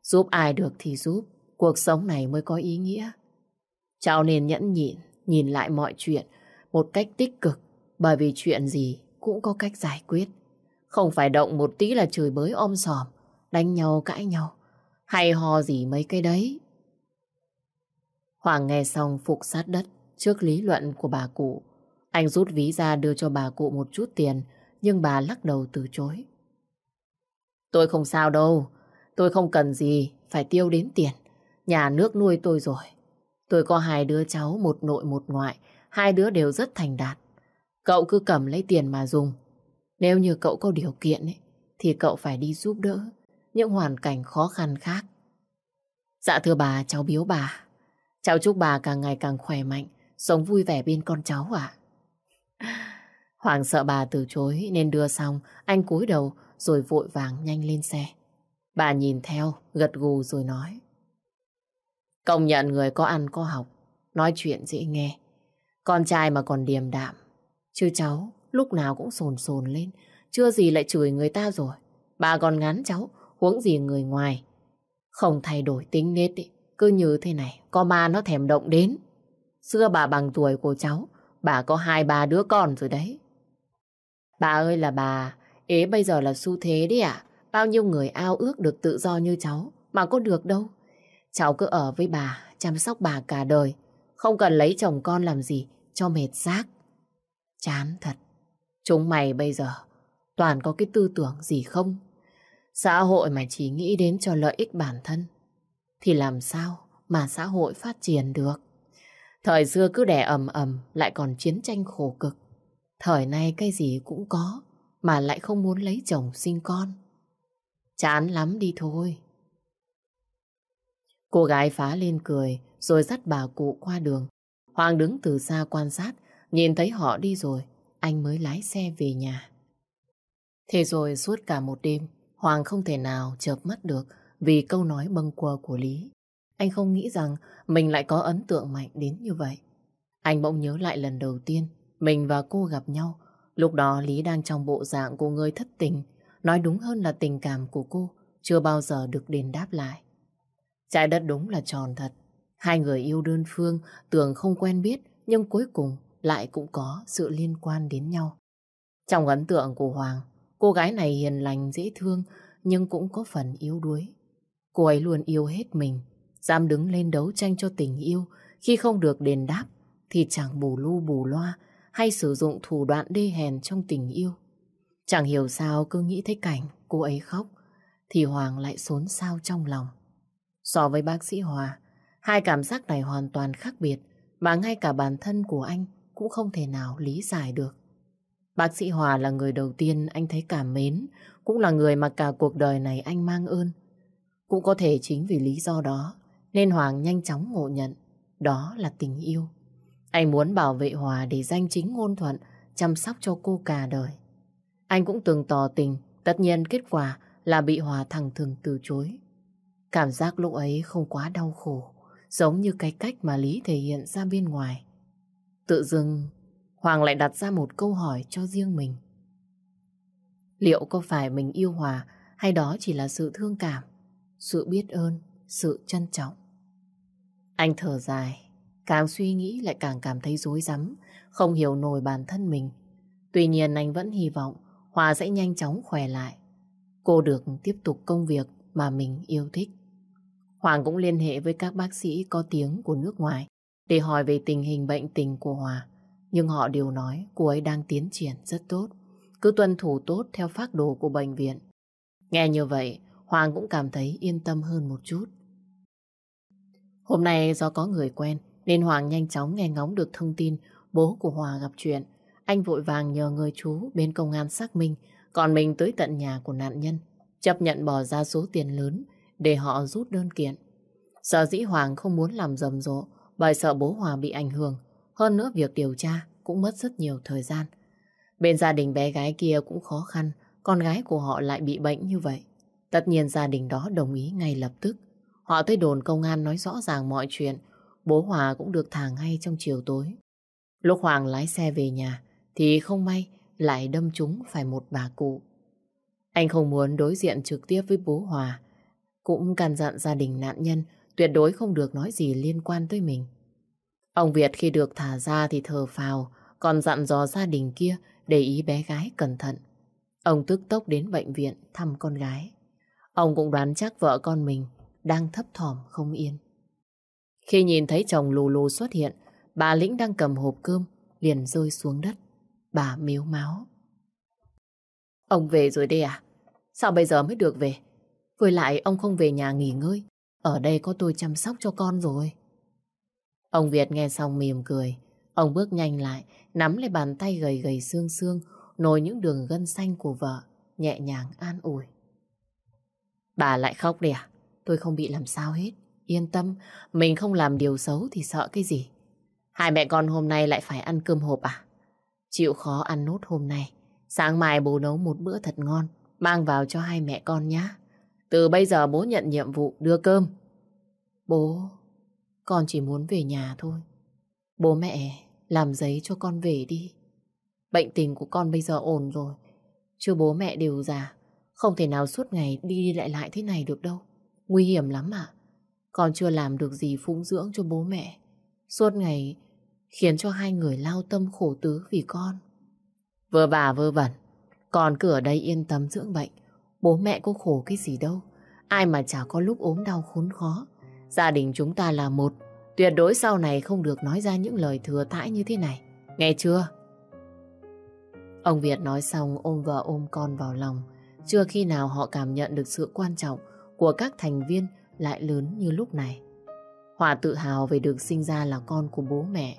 Giúp ai được thì giúp, cuộc sống này mới có ý nghĩa. Cháu nên nhẫn nhịn, nhìn lại mọi chuyện một cách tích cực, bởi vì chuyện gì cũng có cách giải quyết. Không phải động một tí là chửi bới om sòm, đánh nhau cãi nhau, hay ho gì mấy cái đấy. Hoàng nghe xong phục sát đất trước lý luận của bà cụ. Anh rút ví ra đưa cho bà cụ một chút tiền, nhưng bà lắc đầu từ chối. Tôi không sao đâu, tôi không cần gì, phải tiêu đến tiền. Nhà nước nuôi tôi rồi. Tôi có hai đứa cháu, một nội một ngoại, hai đứa đều rất thành đạt. Cậu cứ cầm lấy tiền mà dùng. Nếu như cậu có điều kiện ấy, thì cậu phải đi giúp đỡ những hoàn cảnh khó khăn khác. Dạ thưa bà, cháu biếu bà. Cháu chúc bà càng ngày càng khỏe mạnh, sống vui vẻ bên con cháu à. Hoàng sợ bà từ chối nên đưa xong, anh cúi đầu rồi vội vàng nhanh lên xe. Bà nhìn theo, gật gù rồi nói. Công nhận người có ăn có học, nói chuyện dễ nghe. Con trai mà còn điềm đạm. Chứ cháu lúc nào cũng sồn sồn lên, chưa gì lại chửi người ta rồi. Bà còn ngán cháu, huống gì người ngoài. Không thay đổi tính nết ý. Cứ như thế này, có ma nó thèm động đến. Xưa bà bằng tuổi của cháu, bà có hai ba đứa con rồi đấy. Bà ơi là bà, ế bây giờ là xu thế đấy ạ. Bao nhiêu người ao ước được tự do như cháu, mà có được đâu. Cháu cứ ở với bà, chăm sóc bà cả đời. Không cần lấy chồng con làm gì, cho mệt xác. Chán thật. Chúng mày bây giờ toàn có cái tư tưởng gì không? Xã hội mà chỉ nghĩ đến cho lợi ích bản thân thì làm sao mà xã hội phát triển được? Thời xưa cứ đẻ ầm ầm lại còn chiến tranh khổ cực. Thời nay cái gì cũng có mà lại không muốn lấy chồng sinh con. Chán lắm đi thôi. Cô gái phá lên cười rồi dắt bà cụ qua đường. Hoàng đứng từ xa quan sát, nhìn thấy họ đi rồi, anh mới lái xe về nhà. Thế rồi suốt cả một đêm, Hoàng không thể nào chợp mắt được vì câu nói bâng quơ của Lý. Anh không nghĩ rằng mình lại có ấn tượng mạnh đến như vậy. Anh bỗng nhớ lại lần đầu tiên mình và cô gặp nhau. Lúc đó Lý đang trong bộ dạng của người thất tình. Nói đúng hơn là tình cảm của cô chưa bao giờ được đền đáp lại. Trái đất đúng là tròn thật. Hai người yêu đơn phương, tưởng không quen biết, nhưng cuối cùng lại cũng có sự liên quan đến nhau. Trong ấn tượng của Hoàng, cô gái này hiền lành, dễ thương, nhưng cũng có phần yếu đuối. Cô ấy luôn yêu hết mình, dám đứng lên đấu tranh cho tình yêu, khi không được đền đáp thì chẳng bù lu bù loa hay sử dụng thủ đoạn đê hèn trong tình yêu. Chẳng hiểu sao cứ nghĩ thấy cảnh cô ấy khóc thì Hoàng lại xốn xao trong lòng. So với bác sĩ Hòa, hai cảm giác này hoàn toàn khác biệt mà ngay cả bản thân của anh cũng không thể nào lý giải được. Bác sĩ Hòa là người đầu tiên anh thấy cảm mến, cũng là người mà cả cuộc đời này anh mang ơn. Cũng có thể chính vì lý do đó nên Hoàng nhanh chóng ngộ nhận đó là tình yêu. Anh muốn bảo vệ Hòa để danh chính ngôn thuận chăm sóc cho cô cả đời. Anh cũng từng tỏ tình, tất nhiên kết quả là bị Hòa thẳng thừng từ chối. Cảm giác lúc ấy không quá đau khổ, giống như cái cách mà Lý thể hiện ra bên ngoài. Tự dưng, Hoàng lại đặt ra một câu hỏi cho riêng mình. Liệu có phải mình yêu Hòa hay đó chỉ là sự thương cảm, sự biết ơn, sự trân trọng? Anh thở dài, càng suy nghĩ lại càng cảm thấy rối rắm, không hiểu nổi bản thân mình. Tuy nhiên anh vẫn hy vọng Hòa sẽ nhanh chóng khỏe lại. Cô được tiếp tục công việc mà mình yêu thích. Hoàng cũng liên hệ với các bác sĩ có tiếng của nước ngoài để hỏi về tình hình bệnh tình của Hòa. Nhưng họ đều nói cô ấy đang tiến triển rất tốt, cứ tuân thủ tốt theo phác đồ của bệnh viện. Nghe như vậy, Hoàng cũng cảm thấy yên tâm hơn một chút. Hôm nay do có người quen nên Hoàng nhanh chóng nghe ngóng được thông tin bố của Hòa gặp chuyện. Anh vội vàng nhờ người chú bên công an xác minh, còn mình tới tận nhà của nạn nhân, chấp nhận bỏ ra số tiền lớn để họ rút đơn kiện. sợ dĩ Hoàng không muốn làm rầm rộ bởi sợ bố Hòa bị ảnh hưởng. Hơn nữa việc điều tra cũng mất rất nhiều thời gian. Bên gia đình bé gái kia cũng khó khăn, con gái của họ lại bị bệnh như vậy. Tất nhiên gia đình đó đồng ý ngay lập tức. Họ tới đồn công an nói rõ ràng mọi chuyện. Bố Hòa cũng được thả ngay trong chiều tối. Lúc Hoàng lái xe về nhà thì không may lại đâm trúng phải một bà cụ. Anh không muốn đối diện trực tiếp với bố Hòa. Cũng căn dặn gia đình nạn nhân tuyệt đối không được nói gì liên quan tới mình. Ông Việt khi được thả ra thì thờ phào, còn dặn dò gia đình kia để ý bé gái cẩn thận. Ông tức tốc đến bệnh viện thăm con gái. Ông cũng đoán chắc vợ con mình đang thấp thỏm không yên. Khi nhìn thấy chồng lù lù xuất hiện, bà Lĩnh đang cầm hộp cơm, liền rơi xuống đất. Bà miếu máu. Ông về rồi đây à? Sao bây giờ mới được về? Với lại ông không về nhà nghỉ ngơi. Ở đây có tôi chăm sóc cho con rồi. Ông Việt nghe xong mỉm cười. Ông bước nhanh lại, nắm lấy bàn tay gầy gầy xương xương, nồi những đường gân xanh của vợ, nhẹ nhàng an ủi. Bà lại khóc đi à? Tôi không bị làm sao hết. Yên tâm, mình không làm điều xấu thì sợ cái gì. Hai mẹ con hôm nay lại phải ăn cơm hộp à? Chịu khó ăn nốt hôm nay. Sáng mai bố nấu một bữa thật ngon, mang vào cho hai mẹ con nhé. Từ bây giờ bố nhận nhiệm vụ đưa cơm. Bố, con chỉ muốn về nhà thôi. Bố mẹ, làm giấy cho con về đi. Bệnh tình của con bây giờ ổn rồi. Chứ bố mẹ đều già. Không thể nào suốt ngày đi đi lại lại thế này được đâu. Nguy hiểm lắm ạ. Con chưa làm được gì phụng dưỡng cho bố mẹ. Suốt ngày khiến cho hai người lao tâm khổ tứ vì con. Vơ bà vơ vẩn. Con cứ ở đây yên tâm dưỡng bệnh. Bố mẹ có khổ cái gì đâu. Ai mà chả có lúc ốm đau khốn khó. Gia đình chúng ta là một. Tuyệt đối sau này không được nói ra những lời thừa thãi như thế này. Nghe chưa? Ông Việt nói xong ôm vợ ôm con vào lòng. Chưa khi nào họ cảm nhận được sự quan trọng của các thành viên lại lớn như lúc này. Hòa tự hào về được sinh ra là con của bố mẹ.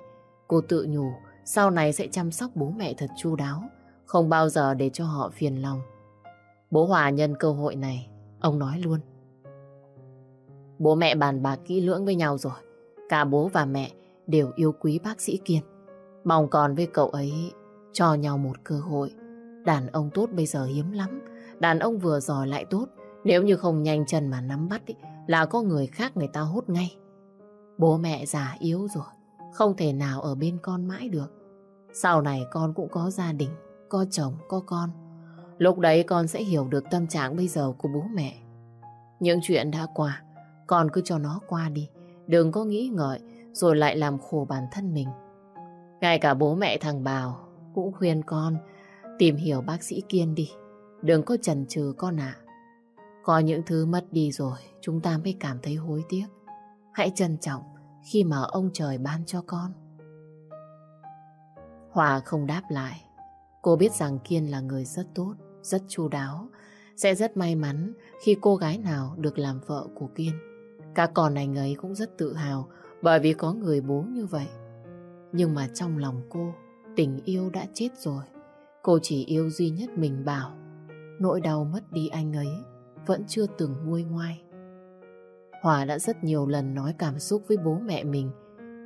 Cô tự nhủ sau này sẽ chăm sóc bố mẹ thật chu đáo, không bao giờ để cho họ phiền lòng. Bố Hòa nhân cơ hội này, ông nói luôn. Bố mẹ bàn bạc kỹ lưỡng với nhau rồi. Cả bố và mẹ đều yêu quý bác sĩ Kiên. Mong còn với cậu ấy cho nhau một cơ hội. Đàn ông tốt bây giờ hiếm lắm. Đàn ông vừa giỏi lại tốt. Nếu như không nhanh chân mà nắm bắt ý, là có người khác người ta hút ngay. Bố mẹ già yếu rồi. Không thể nào ở bên con mãi được. Sau này con cũng có gia đình, có chồng, có con. Lúc đấy con sẽ hiểu được tâm trạng bây giờ của bố mẹ. Những chuyện đã qua, con cứ cho nó qua đi. Đừng có nghĩ ngợi rồi lại làm khổ bản thân mình. Ngay cả bố mẹ thằng Bảo cũng khuyên con tìm hiểu bác sĩ Kiên đi. Đừng có chần chừ con ạ. Có những thứ mất đi rồi chúng ta mới cảm thấy hối tiếc. Hãy trân trọng khi mà ông trời ban cho con. Hòa không đáp lại. Cô biết rằng Kiên là người rất tốt, rất chu đáo. Sẽ rất may mắn khi cô gái nào được làm vợ của Kiên. Cả con này ấy cũng rất tự hào bởi vì có người bố như vậy. Nhưng mà trong lòng cô, tình yêu đã chết rồi. Cô chỉ yêu duy nhất mình Bảo. Nỗi đau mất đi anh ấy vẫn chưa từng nguôi ngoai. Hòa đã rất nhiều lần nói cảm xúc với bố mẹ mình,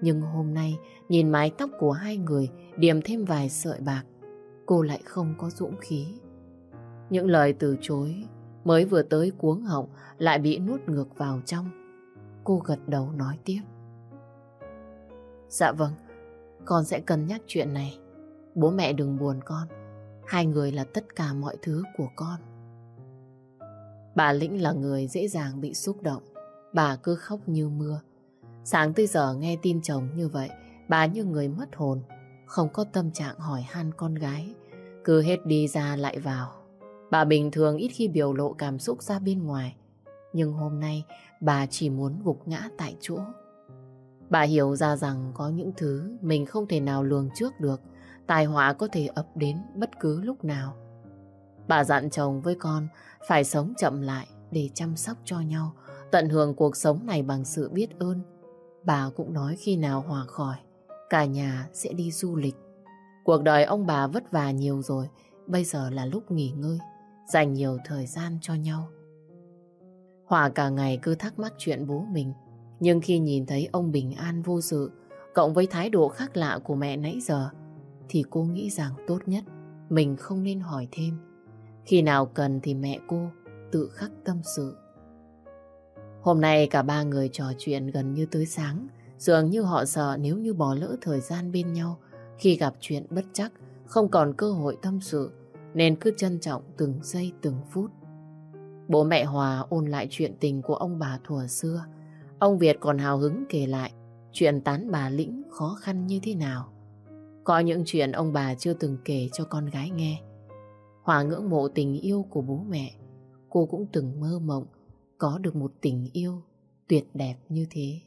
nhưng hôm nay nhìn mái tóc của hai người điểm thêm vài sợi bạc, cô lại không có dũng khí. Những lời từ chối mới vừa tới cuống họng lại bị nuốt ngược vào trong. Cô gật đầu nói tiếp. Dạ vâng, con sẽ cân nhắc chuyện này. Bố mẹ đừng buồn con. Hai người là tất cả mọi thứ của con. Bà Lĩnh là người dễ dàng bị xúc động. Bà cứ khóc như mưa. Sáng tới giờ nghe tin chồng như vậy, bà như người mất hồn. Không có tâm trạng hỏi han con gái. Cứ hết đi ra lại vào. Bà bình thường ít khi biểu lộ cảm xúc ra bên ngoài. Nhưng hôm nay bà chỉ muốn gục ngã tại chỗ. Bà hiểu ra rằng có những thứ mình không thể nào lường trước được. Tai họa có thể ập đến bất cứ lúc nào. Bà dặn chồng với con phải sống chậm lại để chăm sóc cho nhau, tận hưởng cuộc sống này bằng sự biết ơn. Bà cũng nói khi nào hòa khỏi, cả nhà sẽ đi du lịch. Cuộc đời ông bà vất vả nhiều rồi, bây giờ là lúc nghỉ ngơi, dành nhiều thời gian cho nhau. Hòa cả ngày cứ thắc mắc chuyện bố mình, nhưng khi nhìn thấy ông bình an vô sự, cộng với thái độ khác lạ của mẹ nãy giờ, thì cô nghĩ rằng tốt nhất mình không nên hỏi thêm. Khi nào cần thì mẹ cô tự khắc tâm sự. Hôm nay cả ba người trò chuyện gần như tới sáng, dường như họ sợ nếu như bỏ lỡ thời gian bên nhau khi gặp chuyện bất chắc, không còn cơ hội tâm sự, nên cứ trân trọng từng giây từng phút. Bố mẹ Hòa ôn lại chuyện tình của ông bà thuở xưa. Ông Việt còn hào hứng kể lại chuyện tán bà Lĩnh khó khăn như thế nào. Có những chuyện ông bà chưa từng kể cho con gái nghe. Hòa ngưỡng mộ tình yêu của bố mẹ. Cô cũng từng mơ mộng có được một tình yêu tuyệt đẹp như thế.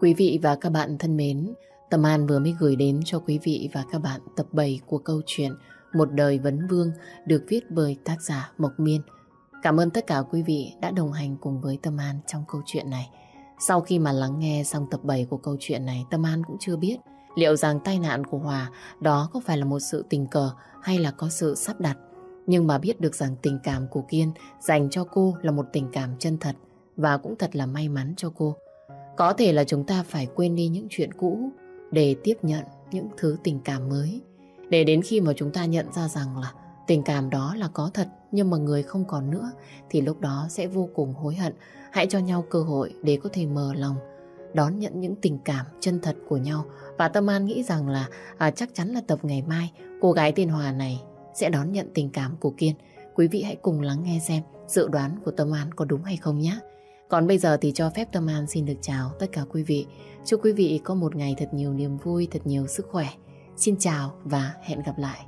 Quý vị và các bạn thân mến, Tâm An vừa mới gửi đến cho quý vị và các bạn tập 7 của câu chuyện Một đời vấn vương được viết bởi tác giả Mộc Miên. Cảm ơn tất cả quý vị đã đồng hành cùng với Tâm An trong câu chuyện này. Sau khi mà lắng nghe xong tập 7 của câu chuyện này, Tâm An cũng chưa biết liệu rằng tai nạn của Hòa đó có phải là một sự tình cờ hay là có sự sắp đặt. Nhưng mà biết được rằng tình cảm của Kiên dành cho cô là một tình cảm chân thật và cũng thật là may mắn cho cô. Có thể là chúng ta phải quên đi những chuyện cũ để tiếp nhận những thứ tình cảm mới. Để đến khi mà chúng ta nhận ra rằng là tình cảm đó là có thật nhưng mà người không còn nữa thì lúc đó sẽ vô cùng hối hận. Hãy cho nhau cơ hội để có thể mở lòng đón nhận những tình cảm chân thật của nhau. Và Tâm An nghĩ rằng là à, chắc chắn là tập ngày mai cô gái tên Hòa này sẽ đón nhận tình cảm của Kiên. Quý vị hãy cùng lắng nghe xem dự đoán của Tâm An có đúng hay không nhé. Còn bây giờ thì cho phép Tâm An xin được chào tất cả quý vị. Chúc quý vị có một ngày thật nhiều niềm vui, thật nhiều sức khỏe. Xin chào và hẹn gặp lại.